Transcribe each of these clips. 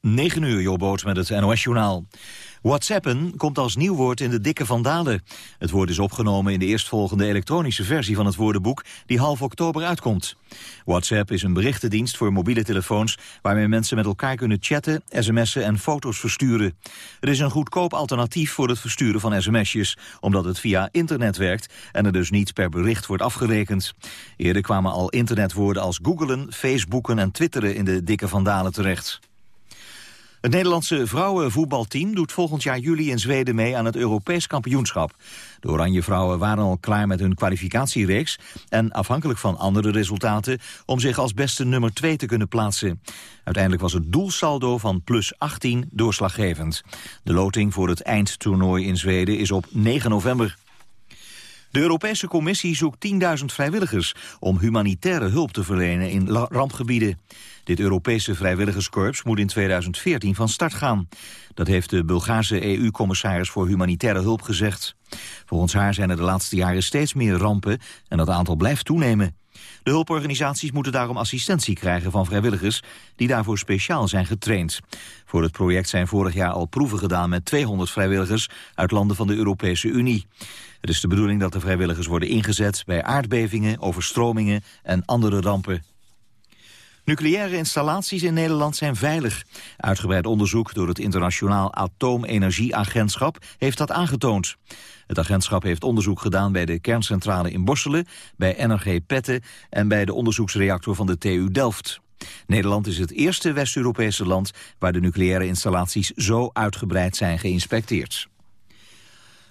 9 uur, Jobboot met het NOS-journaal. WhatsAppen komt als nieuw woord in de dikke vandalen. Het woord is opgenomen in de eerstvolgende elektronische versie van het woordenboek die half oktober uitkomt. WhatsApp is een berichtendienst voor mobiele telefoons waarmee mensen met elkaar kunnen chatten, sms'en en foto's versturen. Het is een goedkoop alternatief voor het versturen van sms'jes, omdat het via internet werkt en er dus niet per bericht wordt afgerekend. Eerder kwamen al internetwoorden als googelen, facebooken en twitteren in de dikke vandalen terecht. Het Nederlandse vrouwenvoetbalteam doet volgend jaar juli in Zweden mee aan het Europees kampioenschap. De Oranje Vrouwen waren al klaar met hun kwalificatiereeks en afhankelijk van andere resultaten om zich als beste nummer 2 te kunnen plaatsen. Uiteindelijk was het doelsaldo van plus 18 doorslaggevend. De loting voor het eindtoernooi in Zweden is op 9 november. De Europese Commissie zoekt 10.000 vrijwilligers om humanitaire hulp te verlenen in rampgebieden. Dit Europese vrijwilligerskorps moet in 2014 van start gaan. Dat heeft de Bulgaarse EU-commissaris voor humanitaire hulp gezegd. Volgens haar zijn er de laatste jaren steeds meer rampen en dat aantal blijft toenemen. De hulporganisaties moeten daarom assistentie krijgen van vrijwilligers die daarvoor speciaal zijn getraind. Voor het project zijn vorig jaar al proeven gedaan met 200 vrijwilligers uit landen van de Europese Unie. Het is de bedoeling dat de vrijwilligers worden ingezet bij aardbevingen, overstromingen en andere rampen. Nucleaire installaties in Nederland zijn veilig. Uitgebreid onderzoek door het Internationaal Atoomenergieagentschap heeft dat aangetoond. Het agentschap heeft onderzoek gedaan bij de kerncentrale in Borselen, bij NRG Petten en bij de onderzoeksreactor van de TU Delft. Nederland is het eerste West-Europese land waar de nucleaire installaties zo uitgebreid zijn geïnspecteerd.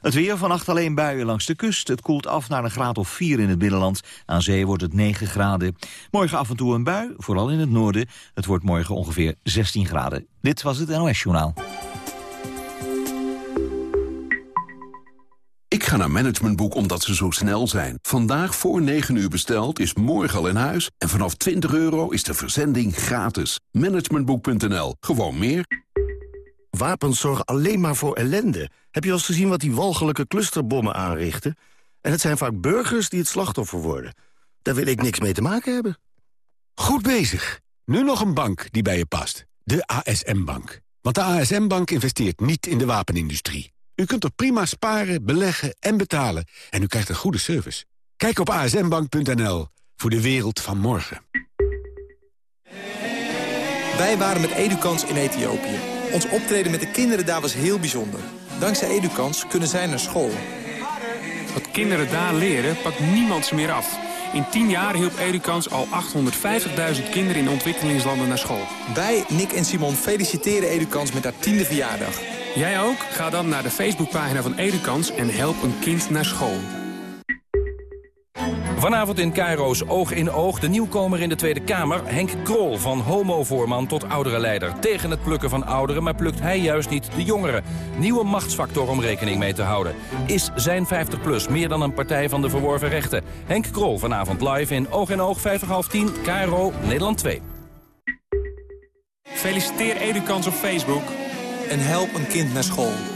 Het weer vannacht alleen buien langs de kust. Het koelt af naar een graad of 4 in het binnenland. Aan zee wordt het 9 graden. Morgen af en toe een bui, vooral in het noorden. Het wordt morgen ongeveer 16 graden. Dit was het NOS Journaal. Ik ga naar Managementboek omdat ze zo snel zijn. Vandaag voor 9 uur besteld is morgen al in huis. En vanaf 20 euro is de verzending gratis. Managementboek.nl. Gewoon meer. Wapens zorgen alleen maar voor ellende. Heb je al eens gezien wat die walgelijke clusterbommen aanrichten? En het zijn vaak burgers die het slachtoffer worden. Daar wil ik niks mee te maken hebben. Goed bezig. Nu nog een bank die bij je past. De ASM-bank. Want de ASM-bank investeert niet in de wapenindustrie. U kunt er prima sparen, beleggen en betalen. En u krijgt een goede service. Kijk op asmbank.nl voor de wereld van morgen. Wij waren met Edukans in Ethiopië. Ons optreden met de kinderen daar was heel bijzonder. Dankzij Edukans kunnen zij naar school. Wat kinderen daar leren, pakt niemand ze meer af. In 10 jaar hielp Edukans al 850.000 kinderen in ontwikkelingslanden naar school. Wij, Nick en Simon, feliciteren Edukans met haar tiende verjaardag. Jij ook? Ga dan naar de Facebookpagina van Edukans en help een kind naar school. Vanavond in Cairo's Oog in Oog de nieuwkomer in de Tweede Kamer... Henk Krol, van homo-voorman tot ouderenleider. Tegen het plukken van ouderen, maar plukt hij juist niet de jongeren. Nieuwe machtsfactor om rekening mee te houden. Is zijn 50PLUS meer dan een partij van de verworven rechten? Henk Krol vanavond live in Oog in Oog, 5 half 10, Cairo, Nederland 2. Feliciteer Edukans op Facebook. En help een kind naar school.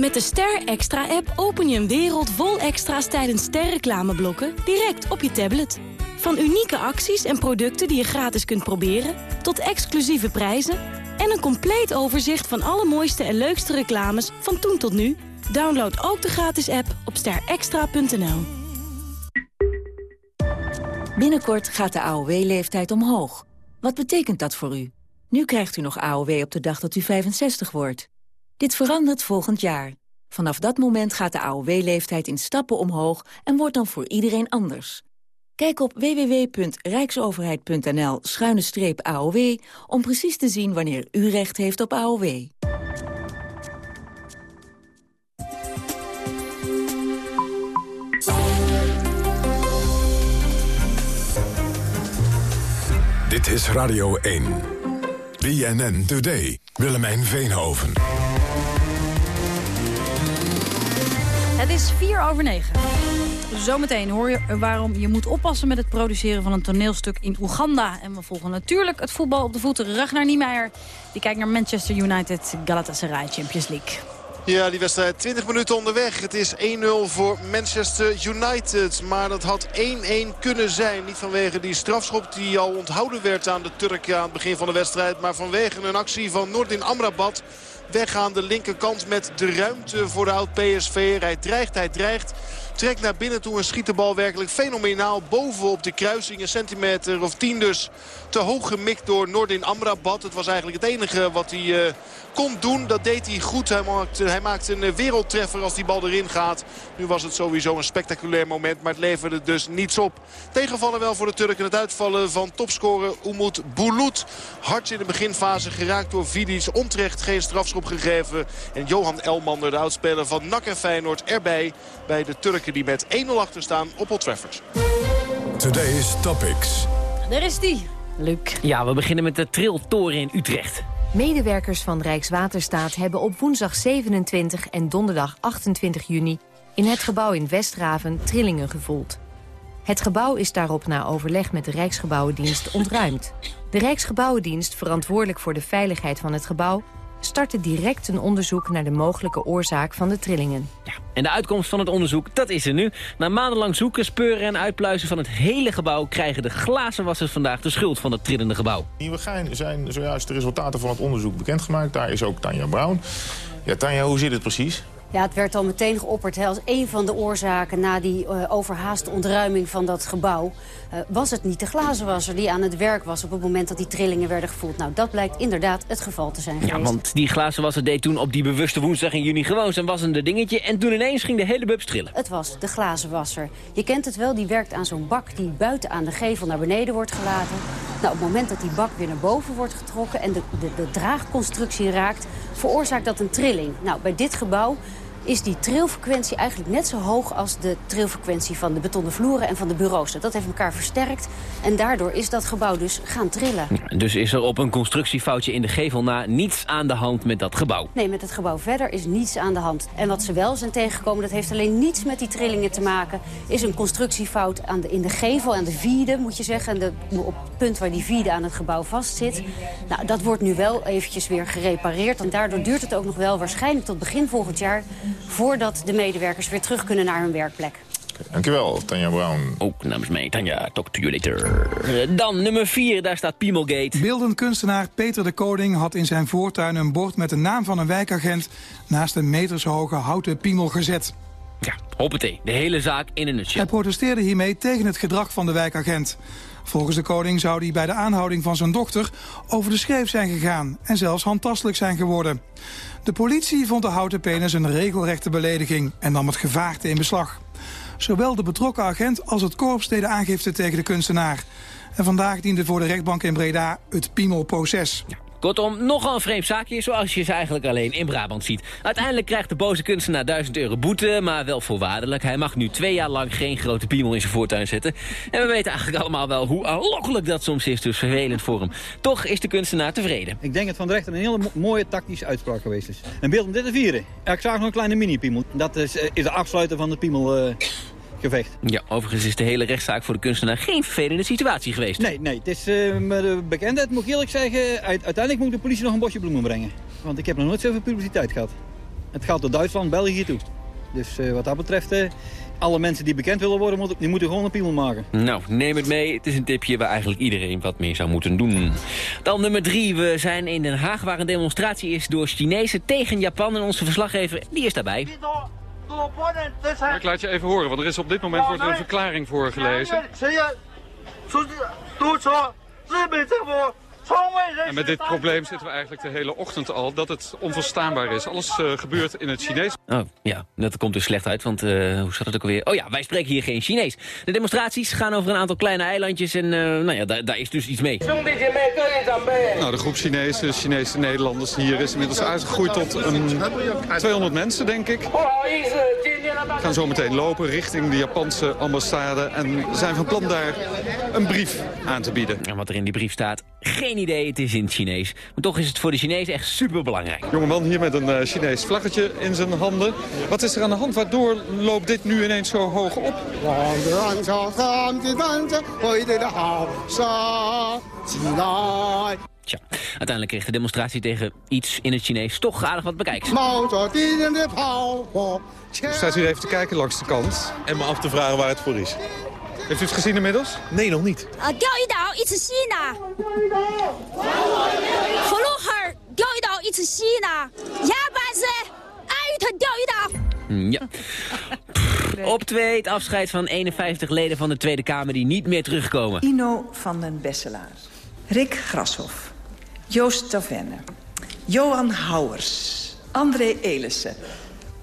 Met de Ster Extra-app open je een wereld vol extra's tijdens sterreclameblokken direct op je tablet. Van unieke acties en producten die je gratis kunt proberen, tot exclusieve prijzen en een compleet overzicht van alle mooiste en leukste reclames van toen tot nu. Download ook de gratis app op sterextra.nl. Binnenkort gaat de AOW-leeftijd omhoog. Wat betekent dat voor u? Nu krijgt u nog AOW op de dag dat u 65 wordt. Dit verandert volgend jaar. Vanaf dat moment gaat de AOW-leeftijd in stappen omhoog en wordt dan voor iedereen anders. Kijk op www.rijksoverheid.nl-aow om precies te zien wanneer u recht heeft op AOW. Dit is Radio 1. BNN Today. Willemijn Veenhoven. Het is vier over negen. Zometeen hoor je waarom je moet oppassen met het produceren van een toneelstuk in Oeganda. En we volgen natuurlijk het voetbal op de voeten. Ragnar Niemeyer, die kijkt naar Manchester United Galatasaray Champions League. Ja, die wedstrijd 20 minuten onderweg. Het is 1-0 voor Manchester United. Maar dat had 1-1 kunnen zijn. Niet vanwege die strafschop die al onthouden werd aan de Turken aan het begin van de wedstrijd. Maar vanwege een actie van Nordin Amrabat. Weg aan de linkerkant met de ruimte voor de oud-PSV. Hij dreigt, hij dreigt. Trekt naar binnen toe en schiet de bal werkelijk fenomenaal bovenop de kruising. Een centimeter of tien dus te hoog gemikt door Nordin Amrabat. Het was eigenlijk het enige wat hij uh, kon doen. Dat deed hij goed. Hij maakt, hij maakt een eh, wereldtreffer als die bal erin gaat. Nu was het sowieso een spectaculair moment. Maar het leverde dus niets op. Tegenvallen wel voor de Turken. Het uitvallen van topscorer Umut Bulut. Hard in de beginfase geraakt door Vidic. Onterecht geen strafschop gegeven. En Johan Elmander, de oudspeler van NAC en Feyenoord, erbij. Bij de Turken die met 1-0 achter staan op Old Trafford. Today's Topics. Daar is die. Luc. Ja, we beginnen met de Triltoren in Utrecht. Medewerkers van Rijkswaterstaat hebben op woensdag 27 en donderdag 28 juni... in het gebouw in Westraven trillingen gevoeld. Het gebouw is daarop na overleg met de Rijksgebouwendienst ontruimd. De Rijksgebouwendienst, verantwoordelijk voor de veiligheid van het gebouw startte direct een onderzoek naar de mogelijke oorzaak van de trillingen. Ja, en de uitkomst van het onderzoek, dat is er nu. Na maandenlang zoeken, speuren en uitpluizen van het hele gebouw... krijgen de glazenwassers vandaag de schuld van het trillende gebouw. Nieuwegein zijn zojuist de resultaten van het onderzoek bekendgemaakt. Daar is ook Tanja Brown. Ja, Tanja, hoe zit het precies? Ja, het werd al meteen geopperd hè, als een van de oorzaken... na die uh, overhaaste ontruiming van dat gebouw. Uh, was het niet de glazenwasser die aan het werk was... op het moment dat die trillingen werden gevoeld? Nou, dat blijkt inderdaad het geval te zijn geweest. Ja, want die glazenwasser deed toen op die bewuste woensdag in juni... gewoon zijn wassende dingetje en toen ineens ging de hele bubs trillen. Het was de glazenwasser. Je kent het wel, die werkt aan zo'n bak... die buiten aan de gevel naar beneden wordt gelaten. Nou, op het moment dat die bak weer naar boven wordt getrokken... en de, de, de draagconstructie raakt, veroorzaakt dat een trilling. Nou, bij dit gebouw is die trilfrequentie eigenlijk net zo hoog als de trilfrequentie van de betonnen vloeren en van de bureaus. Dat heeft elkaar versterkt en daardoor is dat gebouw dus gaan trillen. Dus is er op een constructiefoutje in de gevel na niets aan de hand met dat gebouw? Nee, met het gebouw verder is niets aan de hand. En wat ze wel zijn tegengekomen, dat heeft alleen niets met die trillingen te maken, is een constructiefout aan de, in de gevel, aan de vierde moet je zeggen, de, op het punt waar die vierde aan het gebouw vastzit. Nou, dat wordt nu wel eventjes weer gerepareerd en daardoor duurt het ook nog wel waarschijnlijk tot begin volgend jaar voordat de medewerkers weer terug kunnen naar hun werkplek. Dankjewel, Tanja Brown. Ook namens mij, Tanja, talk to you later. Dan nummer 4, daar staat Piemelgate. Beeldend kunstenaar Peter de Koning had in zijn voortuin een bord met de naam van een wijkagent naast een metershoge houten piemel gezet. Ja, hoppatee, de hele zaak in een nutshell. Hij protesteerde hiermee tegen het gedrag van de wijkagent. Volgens de koning zou hij bij de aanhouding van zijn dochter over de schreef zijn gegaan en zelfs handtastelijk zijn geworden. De politie vond de houten penis een regelrechte belediging en nam het gevaarte in beslag. Zowel de betrokken agent als het korps deden aangifte tegen de kunstenaar. En vandaag diende voor de rechtbank in Breda het Piemel-proces. Kortom, nogal een vreemd zaakje, zoals je ze eigenlijk alleen in Brabant ziet. Uiteindelijk krijgt de boze kunstenaar 1000 euro boete, maar wel voorwaardelijk. Hij mag nu twee jaar lang geen grote piemel in zijn voortuin zetten. En we weten eigenlijk allemaal wel hoe aanlokkelijk dat soms is, dus vervelend voor hem. Toch is de kunstenaar tevreden. Ik denk dat Van de Rechter een hele mooie tactische uitspraak geweest is. Een beeld om dit te vieren. Ik zag nog een kleine mini-piemel. Dat is, eh, is de afsluiter van de piemel... Uh gevecht. Ja, overigens is de hele rechtszaak voor de kunstenaar geen vervelende situatie geweest. Nee, nee. Het is uh, met de bekendheid, moet ik eerlijk zeggen, uiteindelijk moet de politie nog een bosje bloemen brengen. Want ik heb nog nooit zoveel publiciteit gehad. Het gaat door Duitsland, België toe. Dus uh, wat dat betreft, uh, alle mensen die bekend willen worden, die moeten gewoon een piemel maken. Nou, neem het mee. Het is een tipje waar eigenlijk iedereen wat meer zou moeten doen. Dan nummer drie. We zijn in Den Haag waar een demonstratie is door Chinezen tegen Japan. En onze verslaggever, die is daarbij. Ik laat je even horen, want er is op dit moment wordt er een verklaring voorgelezen. En met dit probleem zitten we eigenlijk de hele ochtend al, dat het onverstaanbaar is. Alles uh, gebeurt in het Chinees. Oh, ja, dat komt dus slecht uit, want uh, hoe zat het ook alweer? Oh ja, wij spreken hier geen Chinees. De demonstraties gaan over een aantal kleine eilandjes en uh, nou ja, daar, daar is dus iets mee. Nou, de groep Chinezen, Chinese Nederlanders hier is inmiddels uitgegroeid tot een 200 mensen, denk ik. We gaan zo meteen lopen richting de Japanse ambassade en zijn van plan daar een brief aan te bieden. En wat er in die brief staat, geen idee, het is in het Chinees. Maar toch is het voor de Chinezen echt super belangrijk. Jongeman hier met een uh, Chinees vlaggetje in zijn handen. Wat is er aan de hand? Waardoor loopt dit nu ineens zo hoog op? Uiteindelijk kreeg de demonstratie tegen iets in het Chinees toch aardig wat bekijken. Ik staat hier even te kijken langs de kant. En me af te vragen waar het voor is. Heeft u het gezien inmiddels? Nee, nog niet. Uh, iets is China. Vroeger, iets is China. Mm, ja, bazen, uit Op twee het afscheid van 51 leden van de Tweede Kamer die niet meer terugkomen. Ino van den Besselaar. Rick Grashoff. Joost Tavenne. Johan Houwers. André Elissen.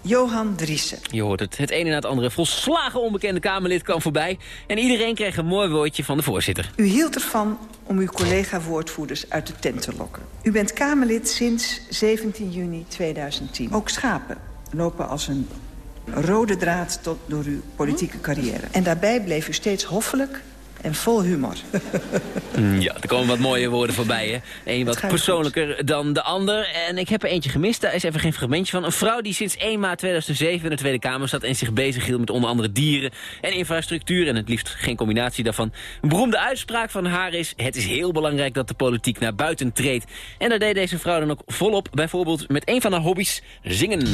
Johan Driessen. Je hoort het. Het ene na het andere volslagen onbekende Kamerlid kwam voorbij. En iedereen kreeg een mooi woordje van de voorzitter. U hield ervan om uw collega-woordvoerders uit de tent te lokken. U bent Kamerlid sinds 17 juni 2010. Ook schapen lopen als een rode draad tot door uw politieke carrière. En daarbij bleef u steeds hoffelijk en vol humor. Mm, Ja, er komen wat mooie woorden voorbij, hè. Eén wat persoonlijker dan de ander. En ik heb er eentje gemist, daar is even geen fragmentje van. Een vrouw die sinds 1 maart 2007 in de Tweede Kamer zat... en zich bezighield met onder andere dieren en infrastructuur... en het liefst geen combinatie daarvan. Een beroemde uitspraak van haar is... het is heel belangrijk dat de politiek naar buiten treedt. En daar deed deze vrouw dan ook volop, bijvoorbeeld met een van haar hobby's, zingen.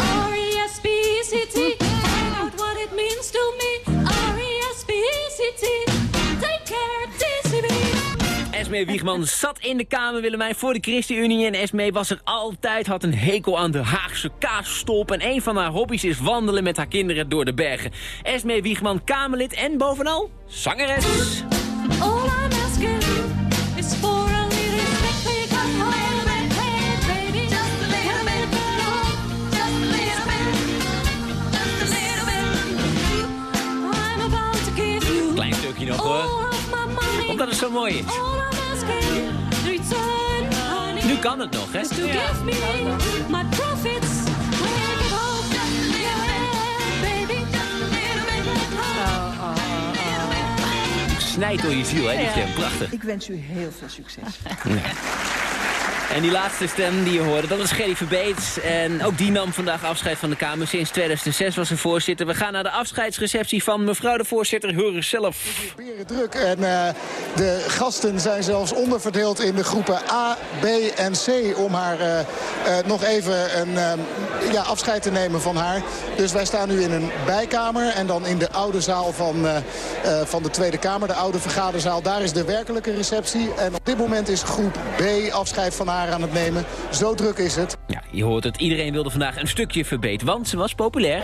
Esmee Wiegman zat in de Kamer Willemijn voor de ChristenUnie... en Esmee was er altijd, had een hekel aan de Haagse kaasstolp... en een van haar hobby's is wandelen met haar kinderen door de bergen. Esmee Wiegman, Kamerlid en bovenal zangeres. All I'm asking is for a Klein stukje nog hoor, omdat het zo mooi is. Kan het nog, hè? To give me my profits. Snijdt door je ziel, hè, die stem. Prachtig. Ik wens u heel veel succes. En die laatste stem die je hoorde, dat is Gerry Verbeet. En ook die nam vandaag afscheid van de Kamer. Sinds 2006 was ze voorzitter. We gaan naar de afscheidsreceptie van mevrouw de voorzitter. Eens zelf. druk. En eh, de gasten zijn zelfs onderverdeeld in de groepen A, B en C... om haar eh, eh, nog even een ja, afscheid te nemen van haar. Dus wij staan nu in een bijkamer en dan in de oude zaal van, van de Tweede Kamer. De oude vergaderzaal, daar is de werkelijke receptie. En op dit moment is groep B afscheid van haar aan het nemen. Zo druk is het. Ja, je hoort het. Iedereen wilde vandaag een stukje Verbeet, want ze was populair.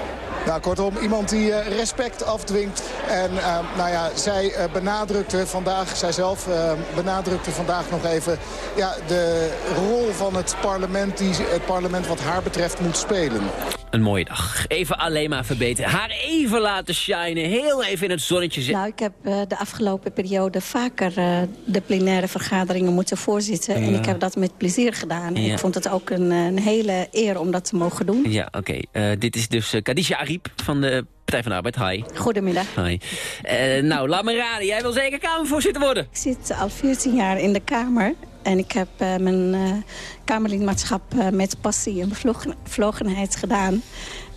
Kortom, iemand die eh, respect afdwingt. En eh, nou ja, zij eh, benadrukte vandaag, zijzelf benadrukte vandaag nog even... Ja, de rol van het parlement, die het parlement wat haar betreft moet spelen. Een mooie dag. Even alleen maar verbeteren. Haar even laten shinen. Heel even in het zonnetje zitten. Nou, ik heb eh, de afgelopen periode vaker eh, de plenaire vergaderingen moeten voorzitten. En ik heb dat met plezier gedaan. Ja. Ik vond het ook een, eh, een hele eer om dat te mogen doen. Ja, oké. Dit is dus Kadisha Ariep van de Partij van de Arbeid. Hi. Goedemiddag. Hi. Nou, laat me raden. Jij wil zeker Kamervoorzitter worden? Ik zit al 14 jaar in de Kamer. En ik heb eh, mijn eh, Kamerlidmaatschap eh, met passie en bevlogen- bevlogenheid gedaan.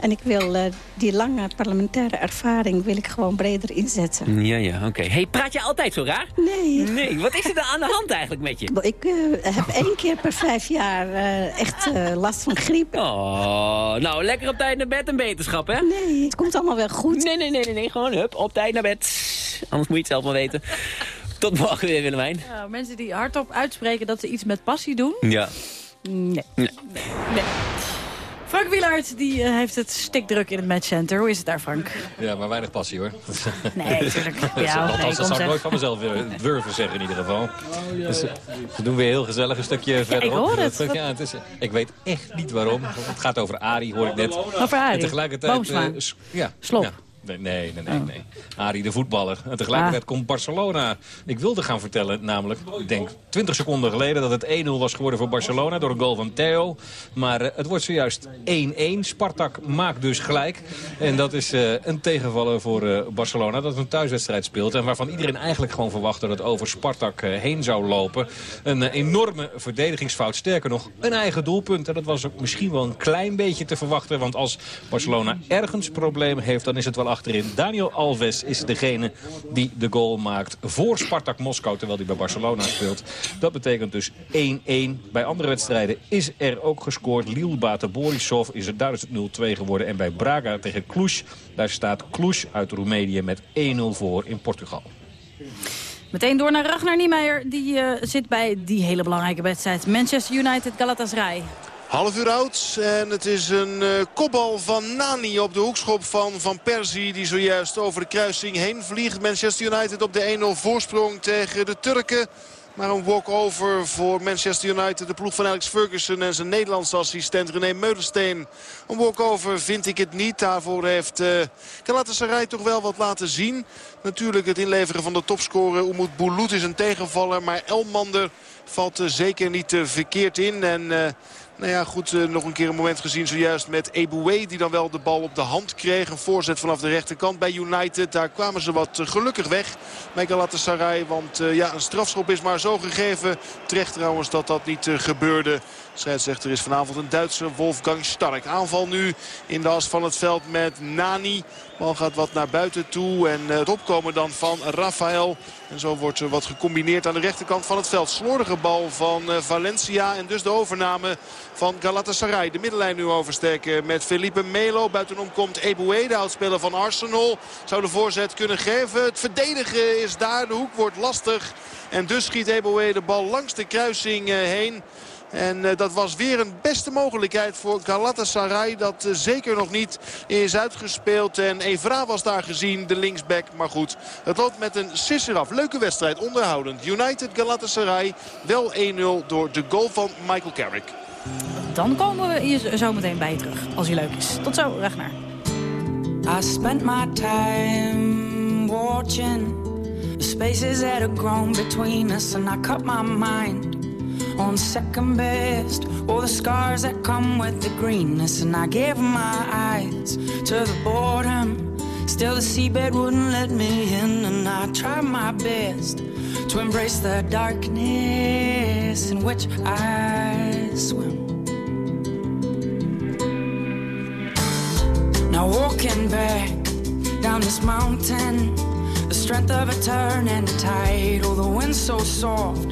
En ik wil die lange parlementaire ervaring wil ik gewoon breder inzetten. Ja, ja, oké. Hey, praat je altijd zo raar? Nee. Nee, wat is er dan aan de hand eigenlijk met je? Ik heb één keer per vijf jaar echt last van griep. Oh, nou, lekker op tijd naar bed en beterschap, hè? Nee, het komt allemaal wel goed. Nee, nee, nee, nee, nee. gewoon hup, op tijd naar bed. Anders moet je het zelf maar weten. Tot morgen weer, Willemijn. Nou, mensen die hardop uitspreken dat ze iets met passie doen. Ja. Nee. Nee. nee. Frank Wielaert die, eh, heeft het stikdruk in het matchcenter. Hoe is het daar, Frank? Ja, maar weinig passie hoor. Nee, tuurlijk. Bij jou. Althans, Nee, dat zou ik nooit van mezelf willen durven zeggen in ieder geval. Dus, eh, ze doen weer heel gezellig een stukje verderop. hoor het. Dat- Ja, het is, ik weet echt niet waarom. Het gaat over Arie, hoor ik net. Over Arie? En tegelijkertijd... Eh, s- ja. Slop? Nee, nee, nee, nee. nee. Arie de voetballer. En tegelijkertijd Ah. komt Barcelona. Ik wilde gaan vertellen, namelijk, ik denk 20 seconden geleden... dat het 1-0 was geworden voor Barcelona door een goal van Theo. Maar eh, het wordt zojuist 1-1. Spartak maakt dus gelijk. En dat is eh, een tegenvaller voor eh, Barcelona dat een thuiswedstrijd speelt. En waarvan iedereen eigenlijk gewoon verwachtte dat het over Spartak heen zou lopen. Een enorme verdedigingsfout. Sterker nog, een eigen doelpunt. En dat was ook misschien wel een klein beetje te verwachten. Want als Barcelona ergens problemen heeft, dan is het wel achterin. Daniel Alves is degene die de goal maakt voor Spartak Moskou... terwijl hij bij Barcelona speelt. Dat betekent dus 1-1. Bij andere wedstrijden is er ook gescoord. Lil Bate Borisov is er, het 0-2 geworden. En bij Braga tegen Cluj, daar staat Cluj uit Roemenië met 1-0 voor in Portugal. Meteen door naar Ragnar Niemeyer. Die eh, zit bij die hele belangrijke wedstrijd. Manchester United Galatasaray. Half uur oud en het is een eh, kopbal van Nani op de hoekschop van Van Persie. Die zojuist over de kruising heen vliegt. Manchester United op de 1-0 voorsprong tegen de Turken. Maar een walk-over voor Manchester United. De ploeg van Alex Ferguson en zijn Nederlandse assistent René Meulensteen. Een walk-over vind ik het niet. Daarvoor heeft uh, Galatasaray toch wel wat laten zien. Natuurlijk het inleveren van de topscorer Umut Bulut is een tegenvaller. Maar Elmander valt uh, zeker niet verkeerd in. En... nou ja, goed, uh, nog een keer een moment gezien zojuist met Eboué... die dan wel de bal op de hand kreeg. Een voorzet vanaf de rechterkant bij United. Daar kwamen ze wat uh, gelukkig weg Galatasaray. Want uh, ja, een strafschop is maar zo gegeven. Terecht trouwens dat dat niet gebeurde. Scheidsrechter is vanavond een Duitse Wolfgang Stark. Aanval nu in de as van het veld met Nani. Bal gaat wat naar buiten toe. En het opkomen dan van Rafael. En zo wordt er wat gecombineerd aan de rechterkant van het veld. Slordige bal van Valencia. En dus de overname van Galatasaray. De middenlijn nu oversteken met Felipe Melo. Buitenom komt Eboué, de oudspeler van Arsenal. Zou de voorzet kunnen geven. Het verdedigen is daar. De hoek wordt lastig. En dus schiet Eboué de bal langs de kruising heen. En uh, dat was weer een beste mogelijkheid voor Galatasaray. Dat uh, zeker nog niet is uitgespeeld. En Evra was daar gezien, de linksback. Maar goed, het loopt met een sisser af. Leuke wedstrijd, onderhoudend. United Galatasaray wel 1-0 door de goal van Michael Carrick. Dan komen we hier zo meteen bij je terug, als hij leuk is. Tot zo, Ragnar. I spent my time watching the spaces that have grown between us and I cut my mind on second best. All the scars that come with the greenness and I gave my eyes to the boredom. Still the seabed wouldn't let me in and I tried my best to embrace the darkness in which I swim. Now walking back down this mountain the strength of a turn and a tide oh the wind's so soft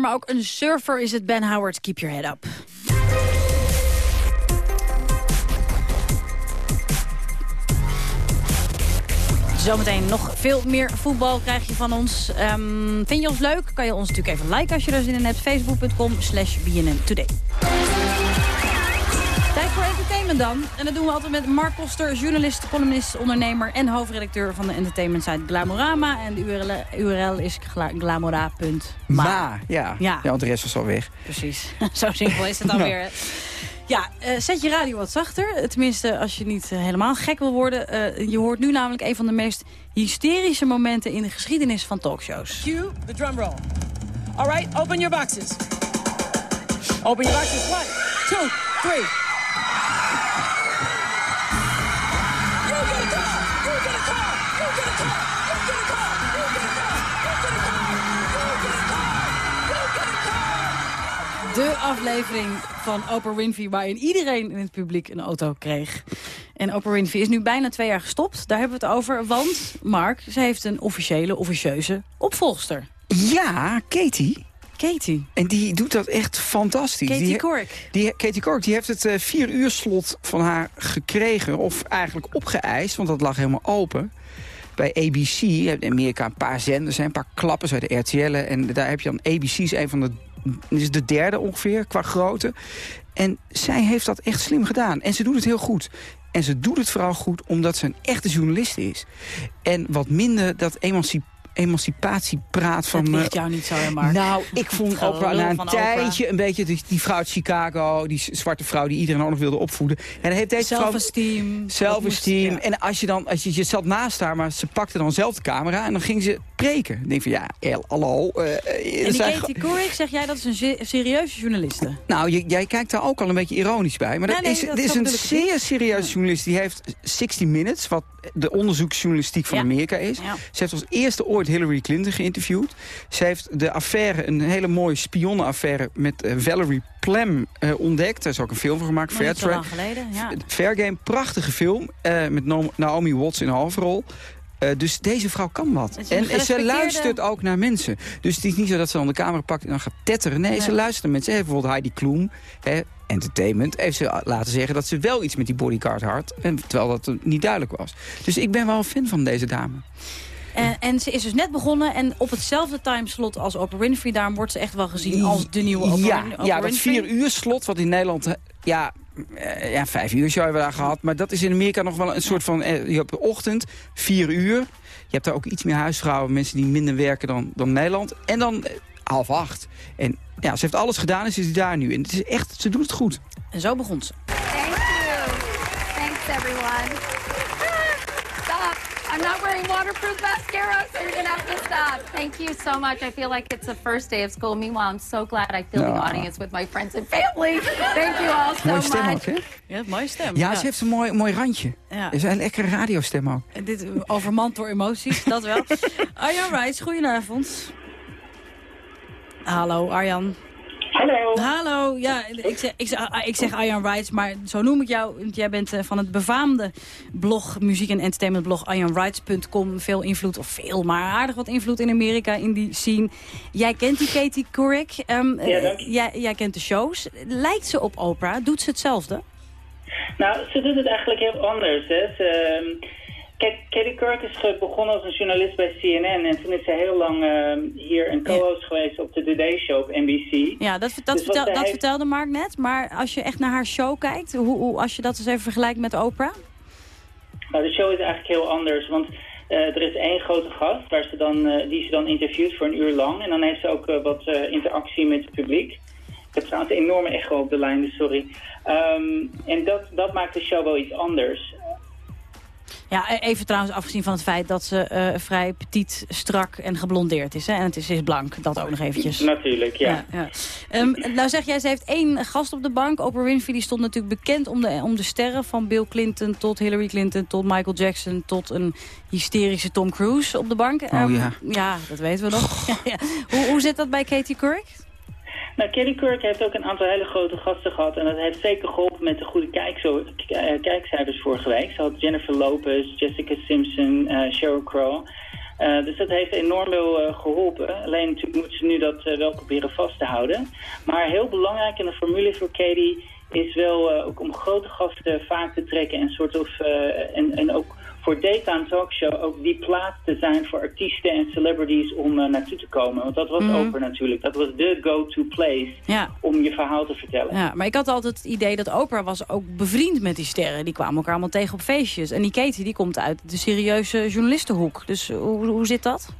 maar ook een surfer is het Ben Howard. Keep your head up. Zometeen nog veel meer voetbal krijg je van ons. Ehm, vind je ons leuk? Kan je ons natuurlijk even liken als je er zin in hebt. Facebook.com slash BNN Today. Tijd voor entertainment dan. En dat doen we altijd met Mark Koster, journalist, columnist, ondernemer en hoofdredacteur van de entertainment site Glamorama. En de URL, URL is gla- glamora.ma. Ma, ja. Ja. ja. want de rest was al weg. Precies. Zo simpel is het alweer. hè. Ja, eh, zet je radio wat zachter. Tenminste, als je niet eh, helemaal gek wil worden. Eh, je hoort nu namelijk een van de meest hysterische momenten in de geschiedenis van talkshows. Cue the drum roll. All right, open your boxes. Open your boxes. One, two, three. De aflevering van Oprah Winfrey waarin iedereen in het publiek een auto kreeg. En Oprah Winfrey is nu bijna twee jaar gestopt. Daar hebben we het over, want Mark, ze heeft een officiële, officieuze opvolgster. Ja, Katie. Katie. En die doet dat echt fantastisch. Katie die. Die, Katie Couric die heeft het eh, vier uur slot van haar gekregen. Of eigenlijk opgeëist, want dat lag helemaal open. Bij ABC, in Amerika een paar zenders, een paar klappen uit de RTL. En daar heb je dan ABC, is een van de, is de derde ongeveer qua grootte. En zij heeft dat echt slim gedaan. En ze doet het heel goed. En ze doet het vooral goed omdat ze een echte journalist is. En wat minder dat emanci- emancipatiepraat van... Dat ligt jou niet zo, Mark. Nou, ik vond gelul na een tijdje een beetje die, die vrouw uit Chicago, die zwarte vrouw die iedereen ook nog wilde opvoeden. En heeft deze. Self-esteem. Dat moest- En als je dan, als je, je zat naast haar, maar ze pakte dan zelf de camera en dan ging ze preken. Ik denk van ja, El, hallo. eh, eh, En die Katie Couric, zeg jij, dat is een se- serieuze journaliste. nou, je- jij kijkt daar ook al een beetje ironisch bij. Maar Nee, dat nee, is, dat is een zeer serieuze journalist. Die heeft 60 Minutes, wat de onderzoeksjournalistiek van Ja. Amerika is. Ja. Ze heeft als eerste ooit Hillary Clinton geïnterviewd. Ze heeft de affaire, een hele mooie spionnenaffaire met eh, Valerie Plem eh, ontdekt. Daar is ook een film van gemaakt, Fair lang geleden. Ja. Fair Game, prachtige film. eh, met Naomi Watts in de hoofdrol. Dus deze vrouw kan wat. En, en ze luistert ook naar mensen. Dus het is niet zo dat ze dan de camera pakt en dan gaat tetteren. Nee, ze luistert naar mensen. Heeft bijvoorbeeld Heidi Klum, hè, entertainment, heeft ze laten zeggen dat ze wel iets met die bodyguard had. En, terwijl dat niet duidelijk was. Dus ik ben wel een fan van deze dame. En, en ze is dus net begonnen en op hetzelfde timeslot als Oprah Winfrey. Daarom wordt ze echt wel gezien als de nieuwe Oprah, ja, Oprah ja, dat Winfrey. vier uur slot wat in Nederland... eh, Ja, eh, ja, vijf uur show hebben we daar gehad. Maar dat is in Amerika nog wel een soort van... eh, je hebt de ochtend, vier uur. Je hebt daar ook iets meer huisvrouwen. Mensen die minder werken dan, dan Nederland. En dan half acht. En ja, ze heeft alles gedaan en ze is daar nu. En het is echt, ze doet het goed. En zo begon ze. Thank you. Thanks, everyone. Stop. I'm not wearing waterproof mascara, so you're gonna have to stop. Thank you so much. I feel like it's the first day of school. Meanwhile, I'm so glad I filled the Ja. audience with my friends and family. Thank you all so Mooie stem much. ook, hè? Ja, mooie stem. Ja, ze heeft een mooi, mooi randje. Ja. Is een lekkere radiostem ook. En Dit overmand door emoties, dat wel. Arjan Rijs, goedenavond. Hallo, Arjan. Hallo. Hallo, ja, ik zeg, ik zeg, ah, ik zeg Arjan Wrights, maar zo noem ik jou. Want jij bent eh, van het befaamde blog, muziek- en entertainmentblog arjanwrights.com. Veel invloed, of veel, maar aardig wat invloed in Amerika in die scene. Jij kent die Katie Couric. ehm, Ja, dank eh, jij, jij kent de shows. Lijkt ze op Oprah? Doet ze hetzelfde? Nou, ze doet het eigenlijk heel anders. Hè. Ze, ehm, kijk, Katie Couric is begonnen als een journalist bij CNN. En toen is ze heel lang ehm, hier een co-host geweest op de Today Show op NBC. Ja, dat, dat, Dus vertel- dat heeft- vertelde Mark net. Maar als je echt naar haar show kijkt, hoe, hoe, als je dat eens even vergelijkt met Oprah? Nou, de show is eigenlijk heel anders, want eh, er is één grote gast waar ze dan, eh, die ze dan interviewt voor een uur lang. En dan heeft ze ook eh, wat interactie met het publiek. Ik heb trouwens een enorme echo op de lijn, dus sorry. Ehm, en dat, dat maakt de show wel iets anders. Ja, e- even trouwens afgezien van het feit dat ze eh, vrij petit, strak en geblondeerd is. Hè? En het is, is blank, dat ook nog eventjes. Natuurlijk, ja. Ja, ja. Ehm, nou zeg jij, ze heeft één gast op de bank. Oprah Winfrey die stond natuurlijk bekend om de, om de sterren. Van Bill Clinton tot Hillary Clinton tot Michael Jackson... tot een hysterische Tom Cruise op de bank. Ehm, ja. Ja, dat weten we nog. Hoe, hoe zit dat bij Katie Couric? Nou, Kelly Kirk heeft ook een aantal hele grote gasten gehad. En dat heeft zeker geholpen met de goede eh, kijkcijfers vorige week. Ze had Jennifer Lopez, Jessica Simpson, eh Sheryl Crow. Eh, dus dat heeft enorm veel eh, geholpen. Alleen natuurlijk moeten ze nu dat wel proberen vast te houden. Maar heel belangrijk in de formule voor Katie is wel ook om grote gasten vaak te trekken. En, soort of, en, en ook voor daytime talkshow ook die plaats te zijn voor artiesten en celebrities om eh, naartoe te komen. Want dat was Mhm. Oprah natuurlijk. Dat was de go-to place Ja. om je verhaal te vertellen. Ja, maar ik had altijd het idee dat Oprah was ook bevriend met die sterren. Die kwamen elkaar allemaal tegen op feestjes. En die Katie die komt uit de serieuze journalistenhoek. Dus hoe, hoe zit dat?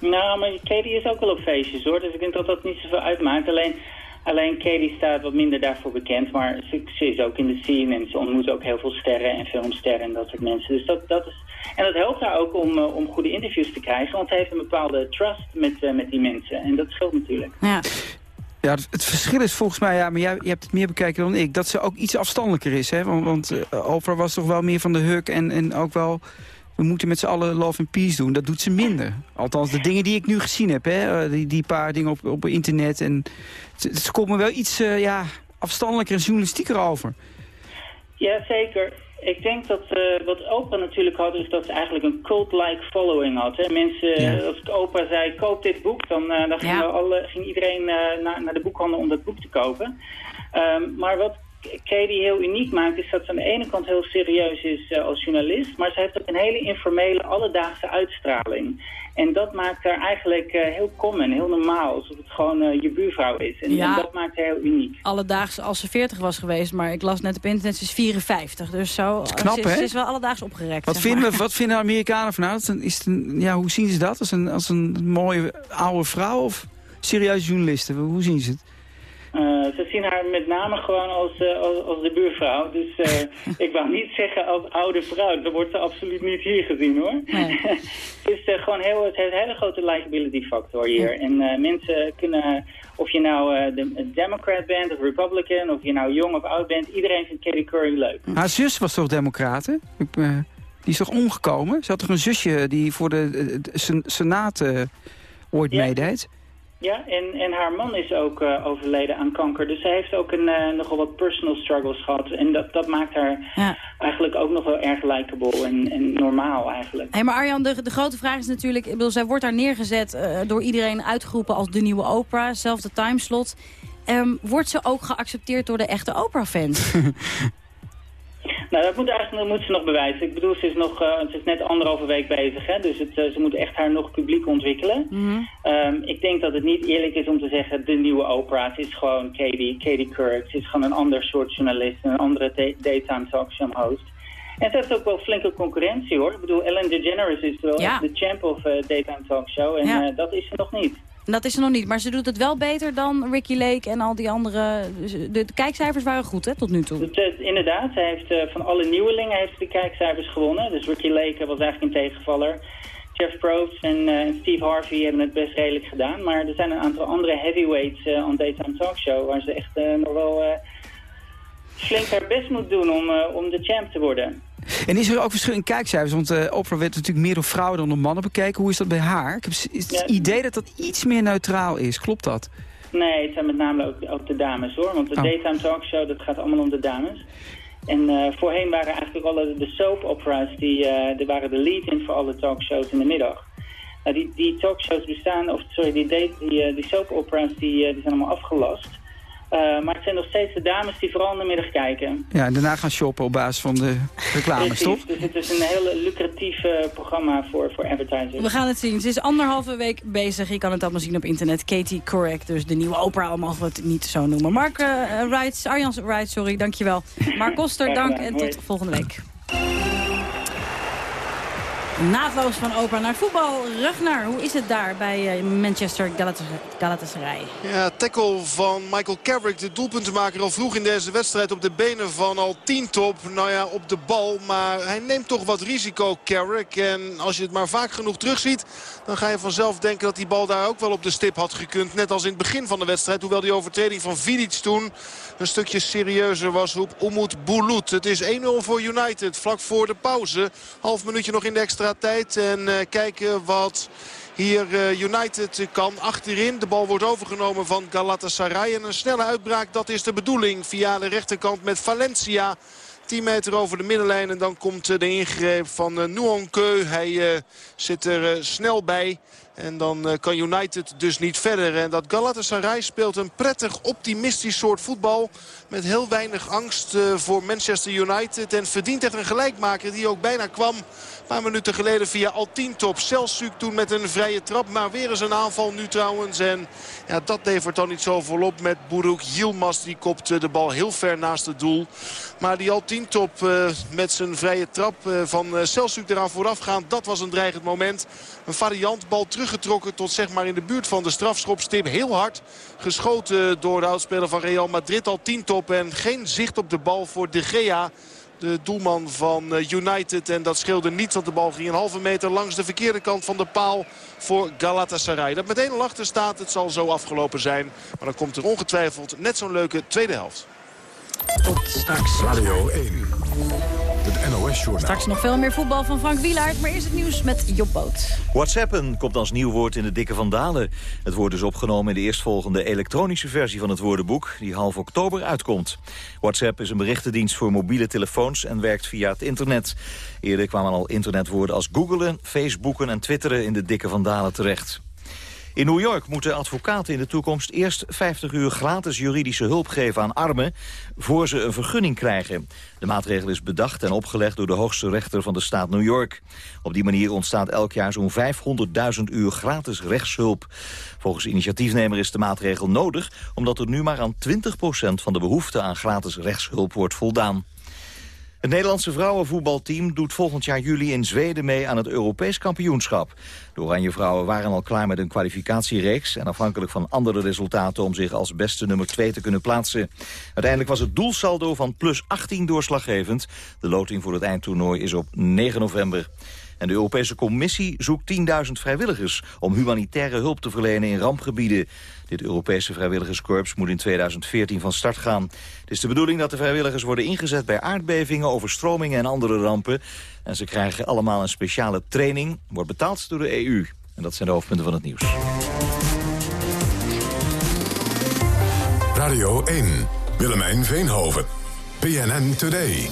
Nou, maar Katie is ook wel op feestjes hoor. Dus ik denk dat dat niet zoveel uitmaakt. Alleen, alleen Katie staat wat minder daarvoor bekend. Maar ze, ze is ook in de scene en ze ontmoet ook heel veel sterren en filmsterren en dat soort mensen. Dus dat, dat is, en dat helpt haar ook om, eh, om goede interviews te krijgen. Want ze heeft een bepaalde trust met, eh, met die mensen. En dat scheelt natuurlijk. Ja. Ja, het, verschil is volgens mij, ja, maar jij je hebt het meer bekeken dan ik... dat ze ook iets afstandelijker is. Hè? Want, want eh, Oprah was toch wel meer van de huk en, en ook wel... we moeten met z'n allen love and peace doen. Dat doet ze minder. Althans, de dingen die ik nu gezien heb. Hè? eh, Die, die paar dingen op, op internet. En ze, ze komt me wel iets eh, ja, afstandelijker en journalistieker over. Ja, zeker. Ik denk dat eh, wat Oprah natuurlijk had, is dat ze eigenlijk een cult-like following had. Hè? Mensen, Ja. als Oprah zei, koop dit boek, dan, eh, dan ging, Ja. alle, ging iedereen eh, naar, naar de boekhandel om dat boek te kopen. Ehm, maar wat Katie heel uniek maakt, is dat ze aan de ene kant heel serieus is eh, als journalist, maar ze heeft ook een hele informele, alledaagse uitstraling. En dat maakt haar eigenlijk eh, heel common, heel normaal, alsof het gewoon eh, je buurvrouw is. En, Ja. en dat maakt haar heel uniek. Alledaags als ze 40 was geweest. Maar ik las net op internet, ze is 54. Dus zo, knap, ze, is- hè? ze is wel alledaags opgerekt. Wat zeg vinden, wat vinden de Amerikanen van nou? Is een- Is ja, hoe zien ze dat? Als een, als een mooie oude vrouw of serieuze journalisten? Hoe zien ze het? Eh, ze zien haar met name gewoon als, eh, als, als de buurvrouw. Dus eh, ik wou niet zeggen als oude vrouw. Dan wordt ze absoluut niet hier gezien hoor. het is gewoon heel, het heeft een hele grote likability factor hier. En eh, mensen kunnen, of je nou eh, de, een Democrat bent of Republican, of je nou jong of oud bent, iedereen vindt Katie Curry leuk. Haar zus was toch democraten? Ik, die is toch omgekomen? Ze had toch een zusje die voor de, de- de sen- Senaat eh, ooit Ja. meedeed? Ja, en, en haar man is ook eh, overleden aan kanker. Dus zij heeft ook een, eh, nogal wat personal struggles gehad. En dat, dat maakt haar eigenlijk ook nog wel erg likable en, en normaal eigenlijk. Hey, maar Arjan, de, de grote vraag is natuurlijk... Ik bedoel, zij wordt daar neergezet eh, door iedereen uitgeroepen als de nieuwe Oprah. Zelfde timeslot. Ehm, wordt ze ook geaccepteerd door de echte Oprah-fans? Nou, dat moet, eigenlijk, dat moet ze nog bewijzen. Ik bedoel, ze is, nog, eh, ze is net anderhalve week bezig. Hè? Dus het, eh, ze moet echt haar nog publiek ontwikkelen. Mhm. Ehm, ik denk dat het niet eerlijk is om te zeggen... de nieuwe Oprah, ze is gewoon Katie, Katie Couric. Ze is gewoon een ander soort journalist. Een andere da- daytime talkshow host. En ze heeft ook wel flinke concurrentie, hoor. Ik bedoel, Ellen DeGeneres is wel Ja. de champ of eh, daytime talkshow. En Ja. dat is ze nog niet. Dat is ze nog niet, maar ze doet het wel beter dan Ricky Lake en al die andere... De, kijkcijfers waren goed, hè, tot nu toe. Inderdaad, zij heeft eh, van alle nieuwelingen heeft de kijkcijfers gewonnen. Dus Ricky Lake was eigenlijk een tegenvaller. Jeff Probst en eh, Steve Harvey hebben het best redelijk gedaan. Maar er zijn een aantal andere heavyweights eh on Daytime Talkshow... waar ze echt nog wel flink haar best moet doen om, om de champ te worden. En is er ook verschil in kijkcijfers? Want eh Oprah werd natuurlijk meer door vrouwen dan door mannen bekeken. Hoe is dat bij haar? Ik heb het Ja. idee dat dat iets meer neutraal is. Klopt dat? Nee, het zijn met name ook, ook de dames hoor. Want de Oh. Daytime Talkshow, dat gaat allemaal om de dames. En eh, voorheen waren eigenlijk alle de soap operas, die, eh, die waren de lead-in voor alle talkshows in de middag. Nou, die, die talkshows bestaan, of sorry, die, date- die, die soap operas, die, die zijn allemaal afgelast. Eh, maar het zijn nog steeds de dames die vooral in de middag kijken. Ja, en daarna gaan shoppen op basis van de reclames, Precies, toch? Dus het is een heel lucratief eh, programma voor, voor advertisers. We gaan het zien. Ze is anderhalve week bezig. Je kan het allemaal zien op internet. Katie Correct, dus de nieuwe Oprah, al mogen we het niet zo noemen. Mark eh Wright, Arjan Wright, sorry, dankjewel. Mark Koster, dank en Hoi. tot volgende week. Naadloos van Oprah naar voetbal. Ragnar, hoe is het daar bij eh, Manchester Galatas- Galatasaray? Ja, tackle van Michael Carrick, de doelpuntenmaker al vroeg in deze wedstrijd op de benen van al 10 top. Nou ja, op de bal, maar hij neemt toch wat risico, Carrick. En als je het maar vaak genoeg terugziet, dan ga je vanzelf denken dat die bal daar ook wel op de stip had gekund. Net als in het begin van de wedstrijd, hoewel die overtreding van Vidic toen een stukje serieuzer was op Umut Bulut. Het is 1-0 voor United, vlak voor de pauze. Half minuutje nog in de extra tijd en eh, kijken wat... hier eh, United kan achterin. De bal wordt overgenomen van Galatasaray. En een snelle uitbraak, dat is de bedoeling. Via de rechterkant met Valencia. 10 meter over de middenlijn en dan komt eh, de ingreep van Nuonkeu. Hij zit er snel bij. En dan kan United dus niet verder. En dat Galatasaray speelt een prettig optimistisch soort voetbal. Met heel weinig angst voor Manchester United. En verdient echt een gelijkmaker die ook bijna kwam. Paar minuten geleden via Altintop. Celsuk toen met een vrije trap. Maar weer eens een aanval nu trouwens. En ja, dat levert dan niet zo volop met Buruk Yilmaz. Die kopt de bal heel ver naast het doel. Maar die Altintop uh, met zijn vrije trap uh, van uh, Celsuk eraan voorafgaand. Dat was een dreigend moment. Een variant, bal teruggetrokken tot zeg maar in de buurt van de strafschopstip. Heel hard geschoten door de oudspeler van Real Madrid Altintop. En geen zicht op de bal voor De Gea. De doelman van United. En dat scheelde niet, want de bal ging een halve meter langs de verkeerde kant van de paal voor Galatasaray. Dat meteen al achter staat, het zal zo afgelopen zijn. Maar dan komt er ongetwijfeld net zo'n leuke tweede helft. Tot straks. Radio 1. Het NOS-journaal. Straks nog veel meer voetbal van Frank Wielaert, maar eerst het nieuws met Job Boot. WhatsAppen komt als nieuw woord in de dikke vandalen. Het woord is opgenomen in de eerstvolgende elektronische versie van het woordenboek... die half oktober uitkomt. WhatsApp is een berichtendienst voor mobiele telefoons en werkt via het internet. Eerder kwamen al internetwoorden als googelen, facebooken en twitteren in de dikke vandalen terecht. In New York moeten advocaten in de toekomst eerst 50 uur gratis juridische hulp geven aan armen voor ze een vergunning krijgen. De maatregel is bedacht en opgelegd door de hoogste rechter van de staat New York. Op die manier ontstaat elk jaar zo'n 500.000 uur gratis rechtshulp. Volgens initiatiefnemer is de maatregel nodig omdat er nu maar aan 20% van de behoefte aan gratis rechtshulp wordt voldaan. Het Nederlandse vrouwenvoetbalteam doet volgend jaar juli in Zweden mee aan het Europees kampioenschap. De Oranje Vrouwen waren al klaar met een kwalificatiereeks... en afhankelijk van andere resultaten om zich als beste nummer 2 te kunnen plaatsen. Uiteindelijk was het doelsaldo van plus 18 doorslaggevend. De loting voor het eindtoernooi is op 9 november. En de Europese Commissie zoekt 10.000 vrijwilligers... om humanitaire hulp te verlenen in rampgebieden. Dit Europese vrijwilligerskorps moet in 2014 van start gaan. Het is de bedoeling dat de vrijwilligers worden ingezet bij aardbevingen, overstromingen en andere rampen. En ze krijgen allemaal een speciale training, wordt betaald door de EU. En dat zijn de hoofdpunten van het nieuws. Radio 1, Willemijn Veenhoven, PNN Today.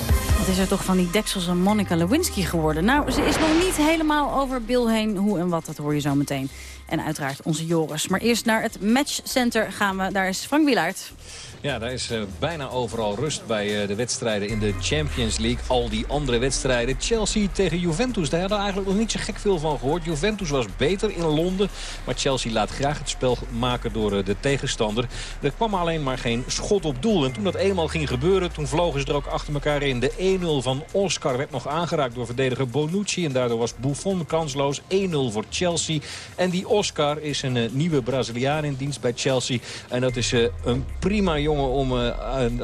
Wat is er toch van die deksels en Monica Lewinsky geworden? Nou, ze is nog niet helemaal over Bill heen. Hoe en wat, dat hoor je zo meteen. En uiteraard onze Joris. Maar eerst naar het matchcenter gaan we. Daar is Frank Wielaert. Ja, daar is uh, bijna overal rust bij uh, de wedstrijden in de Champions League. Al die andere wedstrijden. Chelsea tegen Juventus, daar hadden we eigenlijk nog niet zo gek veel van gehoord. Juventus was beter in Londen. Maar Chelsea laat graag het spel maken door uh, de tegenstander. Er kwam alleen maar geen schot op doel. En toen dat eenmaal ging gebeuren, toen vlogen ze er ook achter elkaar in. De 1-0 van Oscar werd nog aangeraakt door verdediger Bonucci. En daardoor was Buffon kansloos. 1-0 voor Chelsea. En die Oscar is een nieuwe Braziliaan in dienst bij Chelsea. En dat is een prima jongen om uh,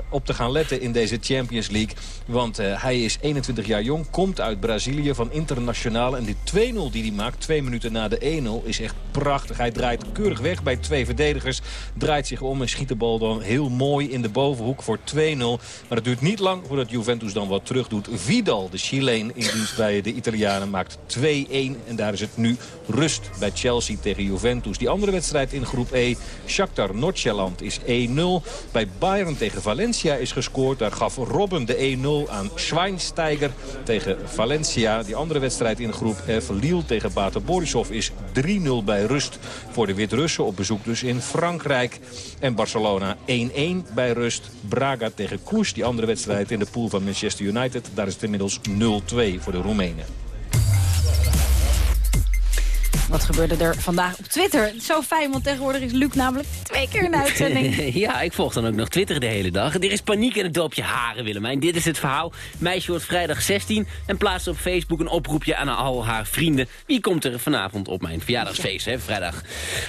op te gaan letten in deze Champions League. Want uh, hij is 21 jaar jong, komt uit Brazilië van internationaal. En die 2-0 die hij maakt, twee minuten na de 1-0, is echt prachtig. Hij draait keurig weg bij twee verdedigers. Draait zich om en schiet de bal dan heel mooi in de bovenhoek voor 2-0. Maar het duurt niet lang voordat Juventus dan wat terug doet. Vidal, de Chileen in dienst bij de Italianen, maakt 2-1. En daar is het nu rust bij Chelsea tegen Juventus. Die andere wedstrijd in groep E, Shakhtar Noordjylland, is 1-0. Bij Bayern tegen Valencia is gescoord. Daar gaf Robben de 1-0 aan Schweinsteiger tegen Valencia. Die andere wedstrijd in groep F, Lille tegen Bata Borisov, is 3-0 bij rust voor de Wit-Russen. Op bezoek dus in Frankrijk. En Barcelona 1-1 bij rust. Braga tegen Cluj, die andere wedstrijd in de pool van Manchester United. Daar is het inmiddels 0-2 voor de Roemenen. Wat gebeurde er vandaag op Twitter? Zo fijn, want tegenwoordig is Luc namelijk twee keer de uitzending. ja, ik volg dan ook nog Twitter de hele dag. Er is paniek in het dorpje Haren, Willemijn. Dit is het verhaal. Meisje wordt vrijdag 16 en plaatst op Facebook een oproepje aan al haar vrienden. Wie komt er vanavond op mijn verjaardagsfeest, hè, vrijdag.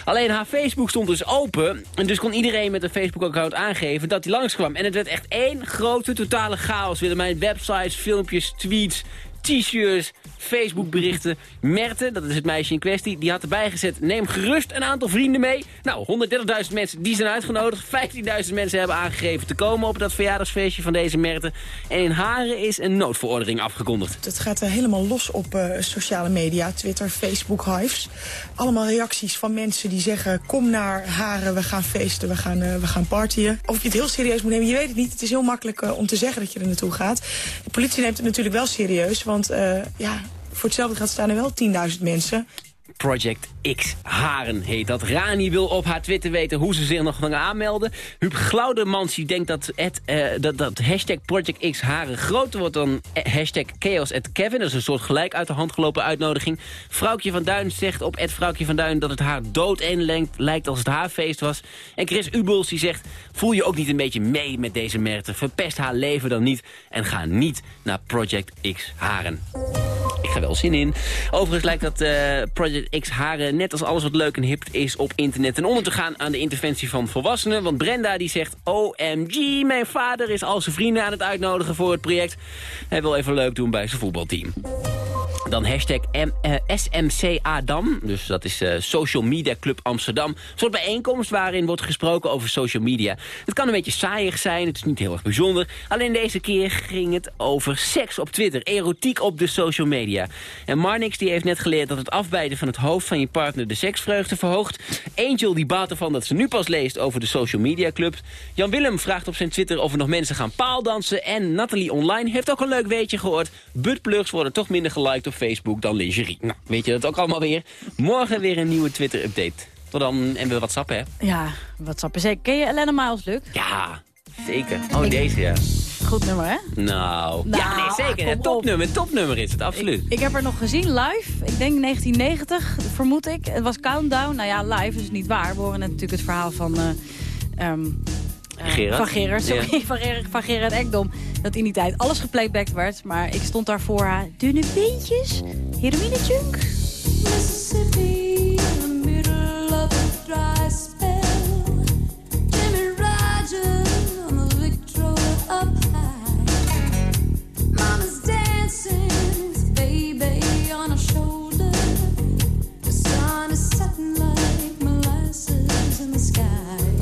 Alleen haar Facebook stond dus open. En dus kon iedereen met een Facebook-account aangeven dat hij langskwam. En het werd echt één grote totale chaos, Willemijn. Websites, filmpjes, tweets t-shirts, Facebook-berichten. Merte, dat is het meisje in kwestie, die had erbij gezet... neem gerust een aantal vrienden mee. Nou, 130.000 mensen die zijn uitgenodigd. 15.000 mensen hebben aangegeven te komen op dat verjaardagsfeestje van deze Merte. En in Haren is een noodverordening afgekondigd. Het gaat eh, helemaal los op eh, sociale media, Twitter, Facebook, Hives. Allemaal reacties van mensen die zeggen... kom naar Haren, we gaan feesten, we gaan, eh, we gaan partyen. Of je het heel serieus moet nemen, je weet het niet. Het is heel makkelijk om te zeggen dat je er naartoe gaat. De politie neemt het natuurlijk wel serieus, eh, ja, voor hetzelfde geld staan er wel 10.000 mensen. Project X Haren heet dat. Rani wil op haar Twitter weten hoe ze zich nog gaan aanmelden. Huub Glaudemans denkt dat, het, eh, dat, dat hashtag Project X Haren groter wordt dan eh, hashtag Chaos at Kevin. Dat is een soort gelijk uit de hand gelopen uitnodiging. Vrouwtje van Duin zegt op het Vrouwtje van Duin dat het haar doodeenlengt lijkt als het haar feest was. En Chris Ubels die zegt, voel je ook niet een beetje mee met deze Merte? Verpest haar leven dan niet en ga niet naar Project X Haren. Ik ga wel zin in. Overigens lijkt dat eh, Project X Haren net als alles wat leuk en hip is op internet... en onder te gaan aan de interventie van volwassenen. Want Brenda die zegt, OMG, mijn vader is al zijn vrienden aan het uitnodigen voor het project. Hij wil even leuk doen bij zijn voetbalteam. Dan hashtag M, eh, dus dat is eh, Social Media Club Amsterdam. Een soort bijeenkomst waarin wordt gesproken over social media. Het kan een beetje saaiig zijn, het is niet heel erg bijzonder. Alleen deze keer ging het over seks op Twitter, erotiek op de social media. En Marnix die heeft net geleerd dat het afbijten van het hoofd van je partner de seksvreugde verhoogt. Angel die baat ervan dat ze nu pas leest over de social media club. Jan Willem vraagt op zijn Twitter of er nog mensen gaan paaldansen. En Nathalie Online heeft ook een leuk weetje gehoord. Buttplugs worden toch minder geliked op Facebook dan lingerie. Nou, weet je dat ook allemaal weer? Morgen weer een nieuwe Twitter-update. Tot dan, en we WhatsApp, hè? Ja, WhatsApp is zeker. Ken je Elena Miles, Luc? Ja, zeker. Oh, deze, ja. Goed nummer, hè? Nou, ja, Nou, nee, zeker. op. topnummer, topnummer is het, absoluut. Ik heb haar nog gezien live. Ik denk 1990, vermoed ik. Het was Countdown. Nou ja, live is het niet waar. We horen net natuurlijk het verhaal van... eh, ehm, eh, Gerard? Van Gerard, sorry. Ja. Van, Gerard, van Gerard Ekdom. Dat in die tijd alles geplaybacked werd. Maar ik stond daar voor haar. Dunne beentjes, heroïne junk. Mississippi, in the middle of a dry spell. The sky.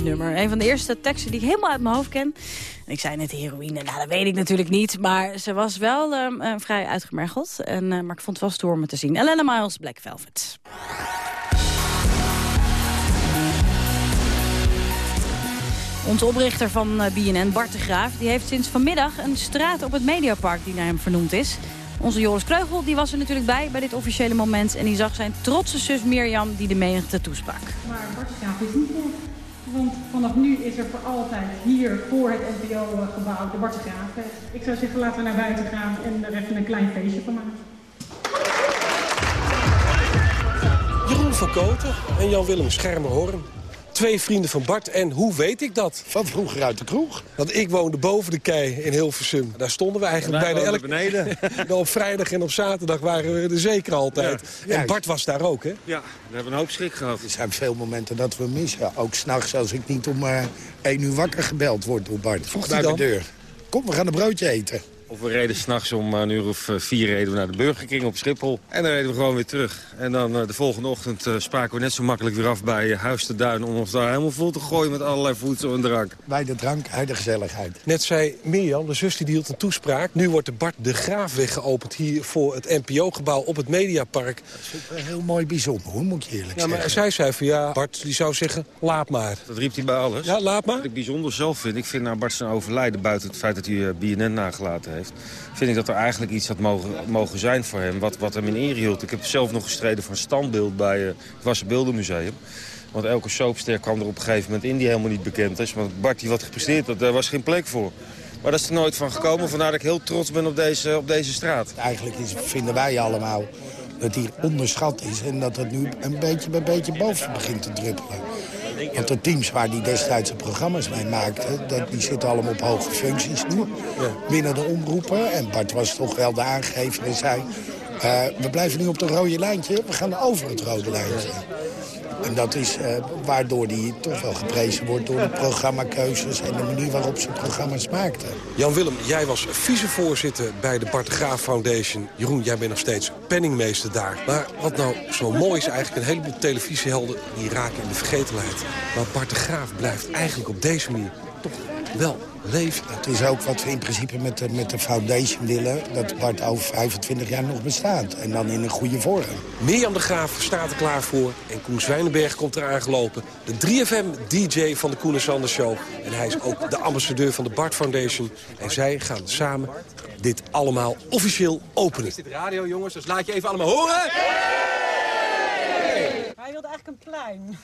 Nummer. Een van de eerste teksten die ik helemaal uit mijn hoofd ken. En ik zei net heroïne, nou dat weet ik natuurlijk niet. Maar ze was wel ehm, eh, vrij uitgemergeld. En, eh, maar ik vond het wel stoer om te zien. Elena Miles, Black Velvet. Onze oprichter van eh, BNN, Bart de Graaf, die heeft sinds vanmiddag een straat op het Mediapark die naar hem vernoemd is. Onze Joris Kreugel die was er natuurlijk bij, bij dit officiële moment. En die zag zijn trotse zus Mirjam die de menigte toesprak. Maar Bart Graaf is niet weg. Want vanaf nu is er voor altijd hier voor het NPO-gebouw de Bart Graaf. Ik zou zeggen, laten we naar buiten gaan en er even een klein feestje van maken. Jeroen van Koten en Jan-Willem Schermerhorn. Twee vrienden van Bart. En hoe weet ik dat? Van vroeger uit de kroeg. Want ik woonde boven de kei in Hilversum. Daar stonden we eigenlijk bijna elk... woonden beneden. Op vrijdag en op zaterdag waren we er zeker altijd. Ja. En Bart was daar ook, hè? Ja, we hebben een hoop schrik gehad. Er zijn veel momenten dat we missen. Ook s'nachts als ik niet om 1 uur wakker gebeld word door Bart. Vroeg hij dan? deur. Kom, we gaan een broodje eten. Of we reden s'nachts om een uur of eh, vier reden we naar de Burger King op Schiphol. En dan reden we gewoon weer terug. En dan eh, de volgende ochtend eh, spraken we net zo makkelijk weer af bij eh, Huis te Duin... om ons daar helemaal vol te gooien met allerlei voedsel en drank. Bij de drank, uit de gezelligheid. Net zei Mirjam, de zus die hield een toespraak. Nu wordt de Bart de Graafweg geopend hier voor het NPO-gebouw op het Mediapark. Dat is heel mooi bijzonder, hoor, moet je eerlijk Ja, maar zeggen. zij zei van ja, Bart die zou zeggen, laat maar. Dat riep hij bij alles. Ja, laat maar. Wat ik bijzonder zelf vind, ik vind na Bart zijn overlijden... buiten het feit dat hij eh, BNN nagelaten heeft... vind ik dat er eigenlijk iets had mogen, zijn voor hem... Wat, wat hem in ere hield. Ik heb zelf nog gestreden voor een standbeeld bij eh, het Wassenbeeldenmuseum. Want elke soapster kwam er op een gegeven moment in die helemaal niet bekend is. Want Bart die wat gepresteerd had, daar was geen plek voor. Maar dat is er nooit van gekomen. Vandaar dat ik heel trots ben op deze, op deze straat. Eigenlijk vinden wij allemaal dat hij onderschat is... en dat het nu een beetje bij beetje boven begint te druppelen. Want de teams waar hij destijds de programma's mee maakte... Dat, die zitten allemaal op hoge functies nu, binnen de omroepen. En Bart was toch wel de aangever en zei... eh, we blijven nu op het rode lijntje, we gaan over het rode lijntje. En dat is eh, waardoor hij toch wel geprezen wordt door de programmakeuzes... en de manier waarop ze programma's maakten. Jan-Willem, jij was vicevoorzitter bij de Bart Graaf Foundation. Jeroen, jij bent nog steeds penningmeester daar. Maar wat nou zo mooi is eigenlijk, een heleboel televisiehelden... die raken in de vergetelheid. Maar Bart de Graaf blijft eigenlijk op deze manier toch wel leven. Het is ook wat we in principe met de, met de foundation willen... dat Bart over 25 jaar nog bestaat. En dan in een goede vorm. Mirjam de Graaf staat er klaar voor. En Koen Zwijnenberg komt eraan gelopen. De 3FM-dj van de Koen en Sander Show. En hij is ook de ambassadeur van de Bart Foundation. En zij gaan samen dit allemaal officieel openen. Is dit radio, jongens? Dus laat je even allemaal horen. Hij wilde eigenlijk een plein.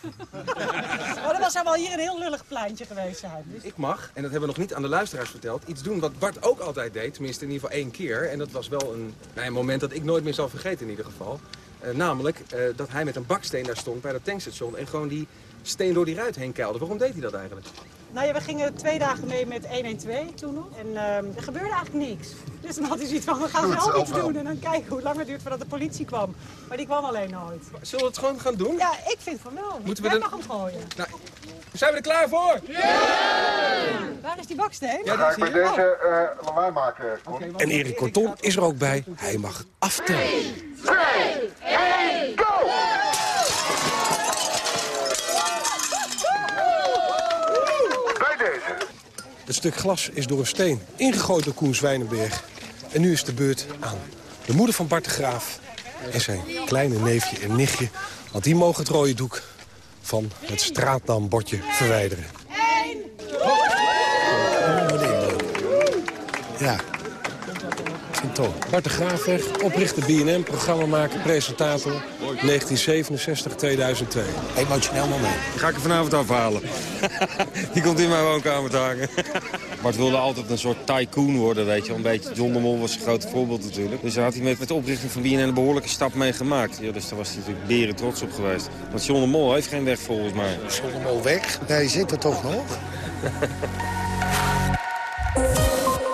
maar dat zou wel hier een heel lullig pleintje geweest zijn. Ik mag, en dat hebben we nog niet aan de luisteraars verteld, iets doen wat Bart ook altijd deed. Tenminste in ieder geval één keer. En dat was wel een, een moment dat ik nooit meer zal vergeten in ieder geval. Eh, namelijk eh, dat hij met een baksteen daar stond bij dat tankstation en gewoon die steen door die ruit heen keilde. Waarom deed hij dat eigenlijk? Nou ja, we gingen twee dagen mee met 112 toen nog. En ehm, er gebeurde eigenlijk niks. Dus dan had hij zoiets van, we gaan Goed, wel iets doen. En dan kijken hoe lang het duurt voordat de politie kwam. Maar die kwam alleen nooit. Zullen we het gewoon gaan doen? Ja, ik vind van wel. Moeten we Jij dan- mag hem gooien. Nou, zijn we er klaar voor? Waar is die baksteen? Ja, die is hier. uh, lawaai maken. En Erik Kortom is er ook bij. Hij mag aftellen. 2, 1, go! Bij deze. Het stuk glas is door een steen ingegooid door Koen Zwijnenberg. En nu is de beurt aan de moeder van Bart de Graaf... en zijn kleine neefje en nichtje. Want die mogen het rode doek van het straatnaambordje verwijderen. Ja, Bart de Graafweg, oprichter BNM, programmamaker, presentator... 1967-2002. Emotioneel moment. Die ga ik er vanavond afhalen. Die komt in mijn woonkamer te hangen. Bart wilde altijd een soort tycoon worden, weet je. Een beetje John de Mol was een groot voorbeeld natuurlijk. Dus daar had hij met, met de oprichting van BNN een behoorlijke stap mee gemaakt. Ja, dus daar was hij natuurlijk beren trots op geweest. Want John de Mol heeft geen weg volgens mij. John de Mol weg? Nee, zit er toch nog?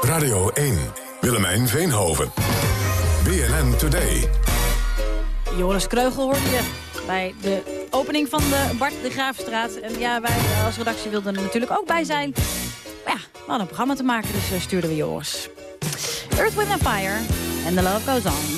Radio 1. Willemijn Veenhoven. BNN Today. Joris Kreugel hoorde je bij de opening van de Bart de Graafstraat. En ja, wij als redactie wilden er natuurlijk ook bij zijn. Maar ja, we hadden een programma te maken, dus eh, stuurden we Joris. Earth, Wind Fire and the Love Goes On.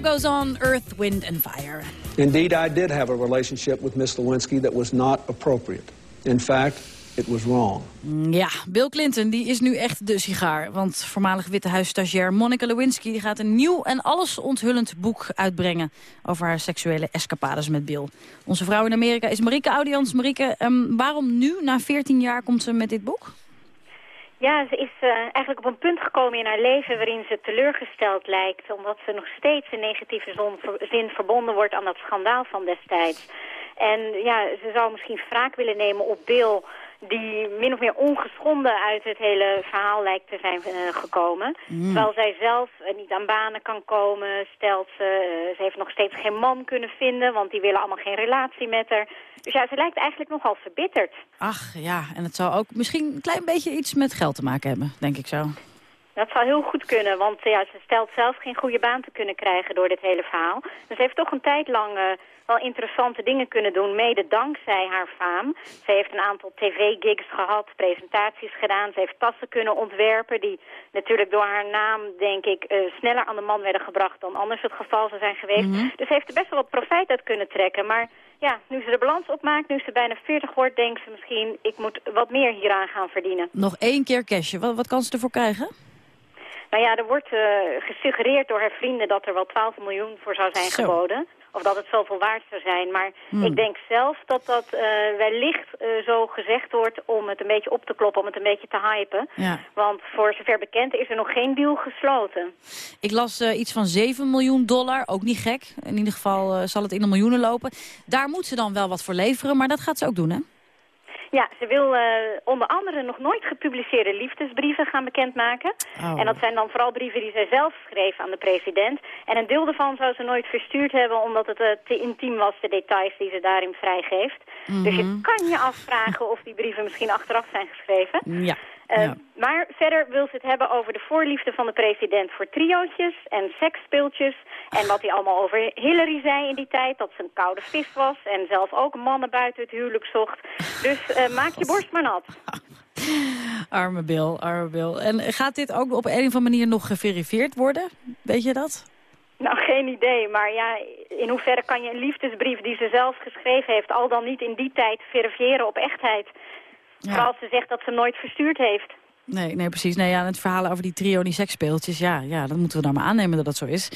Love Goes On, Earth, Wind and Fire. Indeed, I did have a relationship with Miss Lewinsky that was not appropriate. In fact, it was wrong. Mm, Ja, Bill Clinton die is nu echt de sigaar. Want voormalig Witte Huis-stagiair Monica Lewinsky... die gaat een nieuw en alles onthullend boek uitbrengen... over haar seksuele escapades met Bill. Onze vrouw in Amerika is Marieke Audians. Marieke, ehm, waarom nu, na 14 jaar, komt ze met dit boek? Ja, ze is eh, eigenlijk op een punt gekomen in haar leven waarin ze teleurgesteld lijkt. Omdat ze nog steeds in negatieve zin verbonden wordt aan dat schandaal van destijds. En ja, ze zou misschien wraak willen nemen op Bill die min of meer ongeschonden uit het hele verhaal lijkt te zijn eh, gekomen. Mm. Terwijl zij zelf eh, niet aan banen kan komen, stelt ze. eh, ze heeft nog steeds geen man kunnen vinden, want die willen allemaal geen relatie met haar. Dus ja, ze lijkt eigenlijk nogal verbitterd. Ach ja, en het zou ook misschien een klein beetje iets met geld te maken hebben, denk ik zo. Dat zou heel goed kunnen, want ja, ze stelt zelf geen goede baan te kunnen krijgen door dit hele verhaal. Dus ze heeft toch een tijd lang wel interessante dingen kunnen doen, mede dankzij haar faam. Ze heeft een aantal tv-gigs gehad, presentaties gedaan. Ze heeft tassen kunnen ontwerpen die natuurlijk door haar naam, denk ik, eh, sneller aan de man werden gebracht dan anders het geval zou zijn geweest. Mhm. Dus ze heeft er best wel wat profijt uit kunnen trekken. Maar ja, nu ze de balans opmaakt, nu ze bijna 40 wordt, denkt ze misschien, ik moet wat meer hieraan gaan verdienen. Nog één keer cashen. Wat, wat kan ze ervoor krijgen? Nou ja, er wordt eh, gesuggereerd door haar vrienden dat er wel 12 miljoen voor zou zijn Zo. geboden. Of dat het zoveel waard zou zijn. Maar Hmm. ik denk zelf dat dat eh, wellicht eh, zo gezegd wordt om het een beetje op te kloppen, om het een beetje te hypen. Ja. Want voor zover bekend is er nog geen deal gesloten. Ik las eh, iets van 7 miljoen dollar, ook niet gek. In ieder geval zal het in de miljoenen lopen. Daar moet ze dan wel wat voor leveren, maar dat gaat ze ook doen, hè? Ja, ze wil eh, onder andere nog nooit gepubliceerde liefdesbrieven gaan bekendmaken. Oh. En dat zijn dan vooral brieven die zij zelf schreef aan de president. En een deel daarvan zou ze nooit verstuurd hebben omdat het eh, te intiem was, de details die ze daarin vrijgeeft. Dus je Mhm. kan je afvragen of die brieven misschien achteraf zijn geschreven. Ja. Eh, Maar verder wil ze het hebben over de voorliefde van de president voor triootjes en seksspeeltjes. En wat hij allemaal over Hillary zei in die tijd, dat ze een koude vis was. En zelf ook mannen buiten het huwelijk zocht. Dus eh, maak je borst maar nat. Arme Bill, arme Bill. En gaat dit ook op een of andere manier nog geverifieerd worden? Weet je dat? Nou, geen idee. Maar ja, in hoeverre kan je een liefdesbrief die ze zelf geschreven heeft... al dan niet in die tijd verifiëren op echtheid? Vooral als ze zegt dat ze nooit verstuurd heeft. Nee, nee, precies. Nee, ja, het verhaal over die trio en die seksspeeltjes, ja, ja, dat moeten we dan maar aannemen dat dat zo is.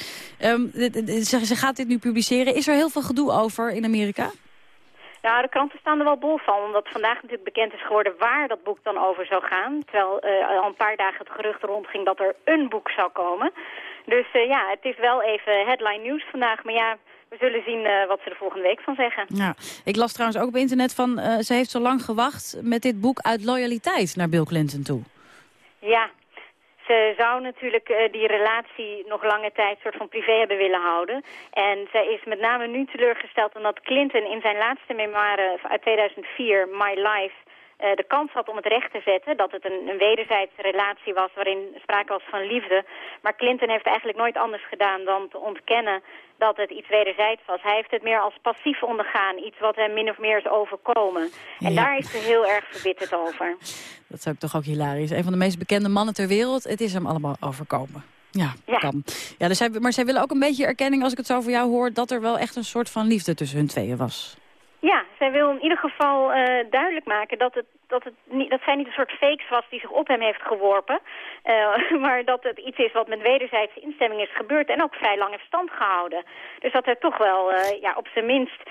Dit- ze, ze gaat dit nu publiceren. Is er heel veel gedoe over in Amerika? Nou, de kranten staan er wel bol van, omdat vandaag natuurlijk bekend is geworden waar dat boek dan over zou gaan. Terwijl eh, al een paar dagen het gerucht rondging dat er een boek zou komen. Dus eh, ja, het is wel even headline nieuws vandaag. Maar ja, we zullen zien eh, wat ze er volgende week van zeggen. Ja. Ik las trouwens ook op internet van, eh, ze heeft zo lang gewacht met dit boek uit loyaliteit naar Bill Clinton toe. Ja, ze zou natuurlijk eh, die relatie nog lange tijd soort van privé hebben willen houden. En zij is met name nu teleurgesteld omdat Clinton in zijn laatste memoire uit 2004, My Life, de kans had om het recht te zetten. Dat het een, een wederzijdse relatie was waarin sprake was van liefde. Maar Clinton heeft eigenlijk nooit anders gedaan dan te ontkennen dat het iets wederzijds was. Hij heeft het meer als passief ondergaan. Iets wat hem min of meer is overkomen. En Ja. daar is ze heel erg verbitterd over. Dat is ook toch ook hilarisch. Een van de meest bekende mannen ter wereld. Het is hem allemaal overkomen. Ja, kan. Ja, dus zij, maar zij willen ook een beetje erkenning, als ik het zo van jou hoor... dat er wel echt een soort van liefde tussen hun tweeën was. Ja, zij wil in ieder geval eh, duidelijk maken dat, het, dat, het niet, dat zij niet een soort fakes was die zich op hem heeft geworpen. Eh, maar dat het iets is wat met wederzijdse instemming is gebeurd en ook vrij lang heeft stand gehouden. Dus dat er toch wel eh, ja, op zijn minst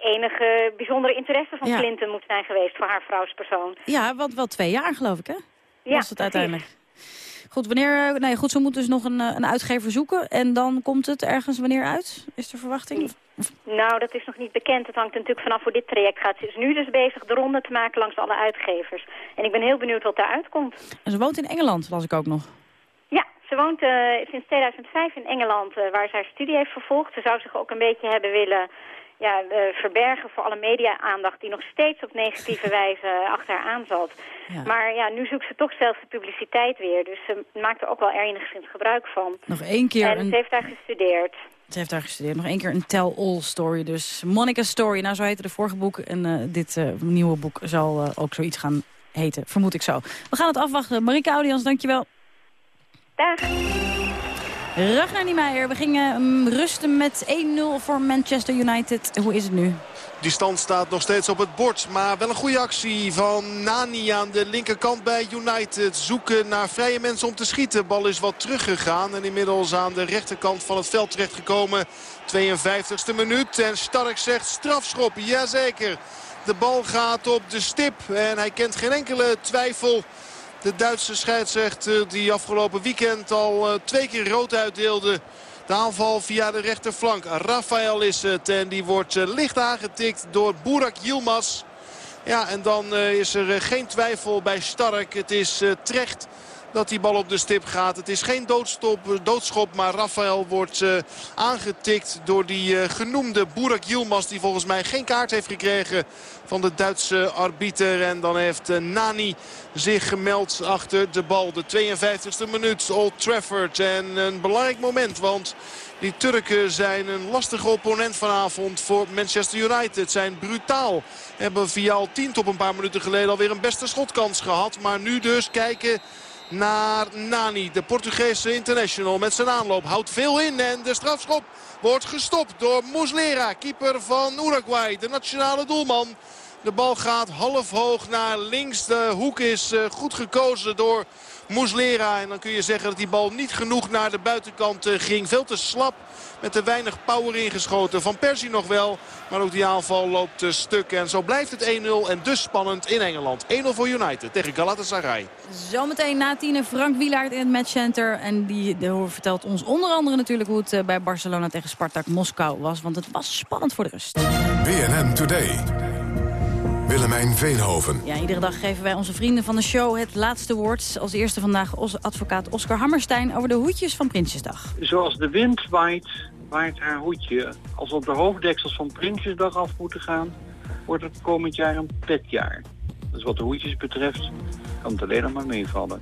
enige bijzondere interesse van Ja. Clinton moet zijn geweest voor haar vrouwspersoon. Ja, want wel twee jaar geloof ik, hè? Ja, was het precies. Goed, wanneer, eh, nee, goed, ze moet dus nog een, eh, een uitgever zoeken. En dan komt het ergens wanneer uit? Is de verwachting? Nou, dat is nog niet bekend. Het hangt natuurlijk vanaf hoe dit traject gaat. Ze is nu dus bezig de ronde te maken langs alle uitgevers. En ik ben heel benieuwd wat daaruit komt. En ze woont in Engeland, las ik ook nog. Ja, ze woont eh, sinds 2005 in Engeland, eh, waar ze haar studie heeft vervolgd. Ze zou zich ook een beetje hebben willen ja, eh, verbergen voor alle media-aandacht... die nog steeds op negatieve wijze achter haar aan zat. Maar ja, nu zoekt ze toch zelf de publiciteit weer. Dus ze maakt er ook wel enigszins gebruik van. Nog één keer En een- ze heeft daar gestudeerd. Ze heeft daar gestudeerd. Nog één keer een tell-all story. Dus Monica Story, nou zo heette de vorige boek. En eh, dit eh, nieuwe boek zal ook zoiets gaan heten, vermoed ik zo. We gaan het afwachten. Marike Audians, dankjewel. Dag. Ragnar Niemeyer, we gingen mm, rusten met 1-0 voor Manchester United. Hoe is het nu? Die stand staat nog steeds op het bord. Maar wel een goede actie van Nani aan de linkerkant bij United. Zoeken naar vrije mensen om te schieten. Bal is wat teruggegaan. En inmiddels aan de rechterkant van het veld terechtgekomen. 52e minuut. En Stark zegt strafschop. Jazeker. De bal gaat op de stip. En hij kent geen enkele twijfel. De Duitse scheidsrechter die afgelopen weekend al eh, twee keer rood uitdeelde. De aanval via de rechterflank. Rafael is het en die wordt eh, licht aangetikt door Burak Yilmaz. Ja, en dan eh, is er geen twijfel bij Stark. Het is terecht dat die bal op de stip gaat. Het is geen doodstop, doodschop, maar Rafael wordt eh, aangetikt door die eh, genoemde Burak Yilmaz... die volgens mij geen kaart heeft gekregen van de Duitse arbiter. En dan heeft eh, Nani zich gemeld achter de bal. De 52e minuut, Old Trafford. En een belangrijk moment, want die Turken zijn een lastige opponent vanavond voor Manchester United. Zijn brutaal. Hebben via al tien op een paar minuten geleden alweer een beste schotkans gehad. Maar nu dus kijken naar Nani, de Portugese international met zijn aanloop. Houdt veel in en de strafschop wordt gestopt door Muslera, keeper van Uruguay, de nationale doelman. De bal gaat half hoog naar links. De hoek is eh, goed gekozen door Muslera. En dan kun je zeggen dat die bal niet genoeg naar de buitenkant eh, ging. Veel te slap. Met te weinig power ingeschoten. Van Persie nog wel. Maar ook die aanval loopt eh, stuk. En zo blijft het 1-0 en dus spannend in Engeland. 1-0 voor United tegen Galatasaray. Zometeen na tienen Frank Wielaert in het matchcenter. En die de, vertelt ons onder andere natuurlijk hoe het eh, bij Barcelona tegen Spartak Moskou was. Want het was spannend voor de rust. BNN Today. Willemijn Veenhoven. Ja, iedere dag geven wij onze vrienden van de show het laatste woord. Als eerste vandaag Os- advocaat Oscar Hammerstein over de hoedjes van Prinsjesdag. Zoals de wind waait, waait haar hoedje. Als we op de hoofddeksels van Prinsjesdag af moeten gaan, wordt het komend jaar een petjaar. Dus wat de hoedjes betreft, kan het alleen nog maar meevallen.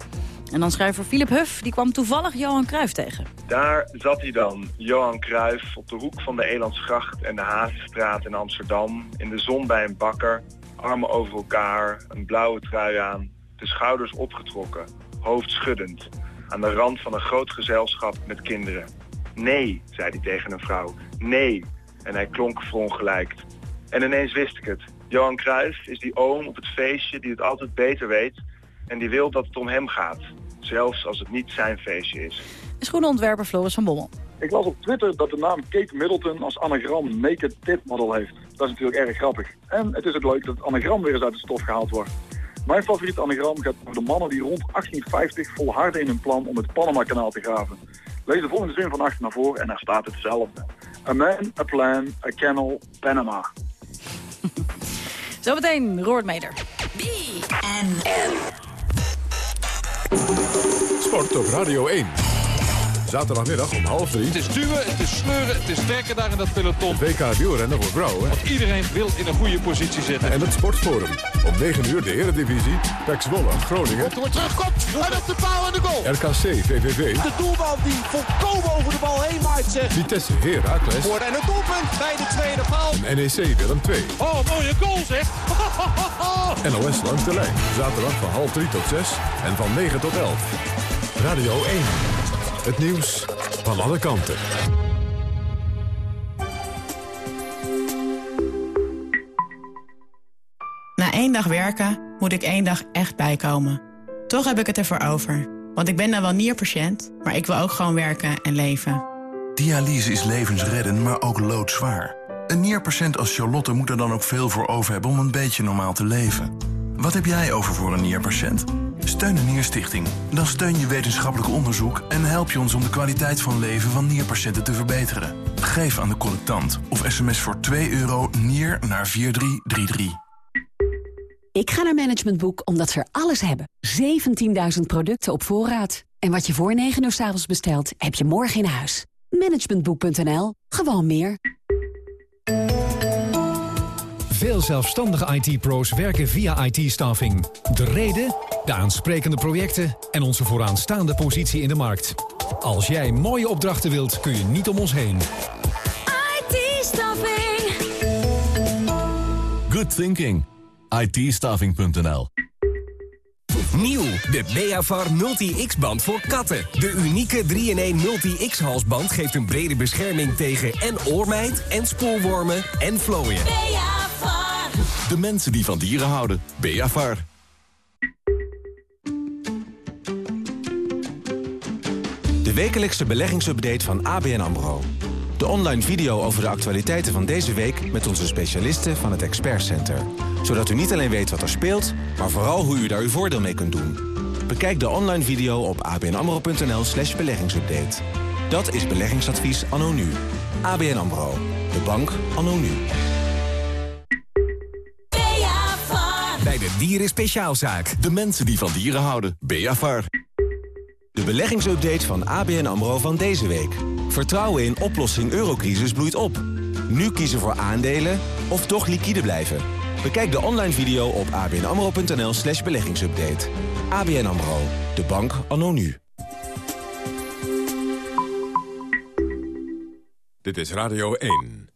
En dan schrijver Philip Huff, die kwam toevallig Johan Cruijff tegen. Daar zat hij dan, Johan Cruijff, op de hoek van de Elandsgracht en de Havenstraat in Amsterdam. In de zon bij een bakker, armen over elkaar, een blauwe trui aan, de schouders opgetrokken, hoofd schuddend. Aan de rand van een groot gezelschap met kinderen. Nee, zei hij tegen een vrouw, nee. En hij klonk verongelijkt. En ineens wist ik het. Johan Cruijff is die oom op het feestje die het altijd beter weet en die wil dat het om hem gaat. Zelfs als het niet zijn feestje is. Schoenenontwerper Floris van Bommel. Ik las op Twitter dat de naam Kate Middleton als anagram Naked Tit Model heeft. Dat is natuurlijk erg grappig. En het is ook leuk dat het anagram weer eens uit de stof gehaald wordt. Mijn favoriete anagram gaat over de mannen die rond 1850 volharden in hun plan om het Panama-kanaal te graven. Lees de volgende zin van achter naar voren en daar staat hetzelfde. A man, a plan, a canal, Panama. Zometeen Roord Meder. Sport op Radio 1. Zaterdagmiddag om half drie. Het is duwen, het is sleuren, het is trekken daar in dat peloton. WK wielrennen voor vrouwen. Want iedereen wil in een goede positie zitten. En het Sportforum. Om 9 uur de Eredivisie. PEC Zwolle, Groningen. Door terugkomt. En op de paal en de goal. RKC, VVV. De doelman die volkomen over de bal heen maait zegt. Vitesse, Heracles. Voor en het doelpunt bij de tweede paal. En NEC, Willem 2. Oh, mooie goal zeg. NOS langs de lijn. Zaterdag van half drie tot zes. En van 9 tot 11. Radio 1. Het nieuws van alle kanten. Na één dag werken moet ik één dag echt bijkomen. Toch heb ik het ervoor over. Want ik ben dan wel nierpatiënt, maar ik wil ook gewoon werken en leven. Dialyse is levensreddend, maar ook loodzwaar. Een nierpatiënt als Charlotte moet er dan ook veel voor over hebben om een beetje normaal te leven. Wat heb jij over voor een nierpatiënt? Steun de Nierstichting. Dan steun je wetenschappelijk onderzoek en help je ons om de kwaliteit van leven van nierpatiënten te verbeteren. Geef aan de collectant of sms voor 2 euro nier naar 4333. Ik ga naar Management Boek omdat ze er alles hebben. 17.000 producten op voorraad. En wat je voor 9 uur s avonds bestelt, heb je morgen in huis. Managementboek.nl. Gewoon meer. Veel zelfstandige IT-pro's werken via IT-staffing. De reden, de aansprekende projecten en onze vooraanstaande positie in de markt. Als jij mooie opdrachten wilt, kun je niet om ons heen. IT-staffing. Good thinking. itstaffing.nl Nieuw, de Beavar Multi-X-band voor katten. De unieke 3-in-1 Multi-X halsband geeft een brede bescherming tegen en oormijt en spoorwormen en vlooien. Beavar. De mensen die van dieren houden. Beavar. De wekelijkse beleggingsupdate van ABN AMRO. De online video over de actualiteiten van deze week met onze specialisten van het Expert Center. Zodat u niet alleen weet wat er speelt, maar vooral hoe u daar uw voordeel mee kunt doen. Bekijk de online video op abnamro.nl slash beleggingsupdate. Dat is beleggingsadvies anno nu. ABN AMRO. De bank anno nu. Bij de Dieren Speciaalzaak. De mensen die van dieren houden. Beavar. De beleggingsupdate van ABN AMRO van deze week. Vertrouwen in oplossing eurocrisis bloeit op. Nu kiezen voor aandelen of toch liquide blijven. Bekijk de online video op abnamro.nl slash beleggingsupdate. ABN AMRO. De bank anno nu. Dit is Radio 1.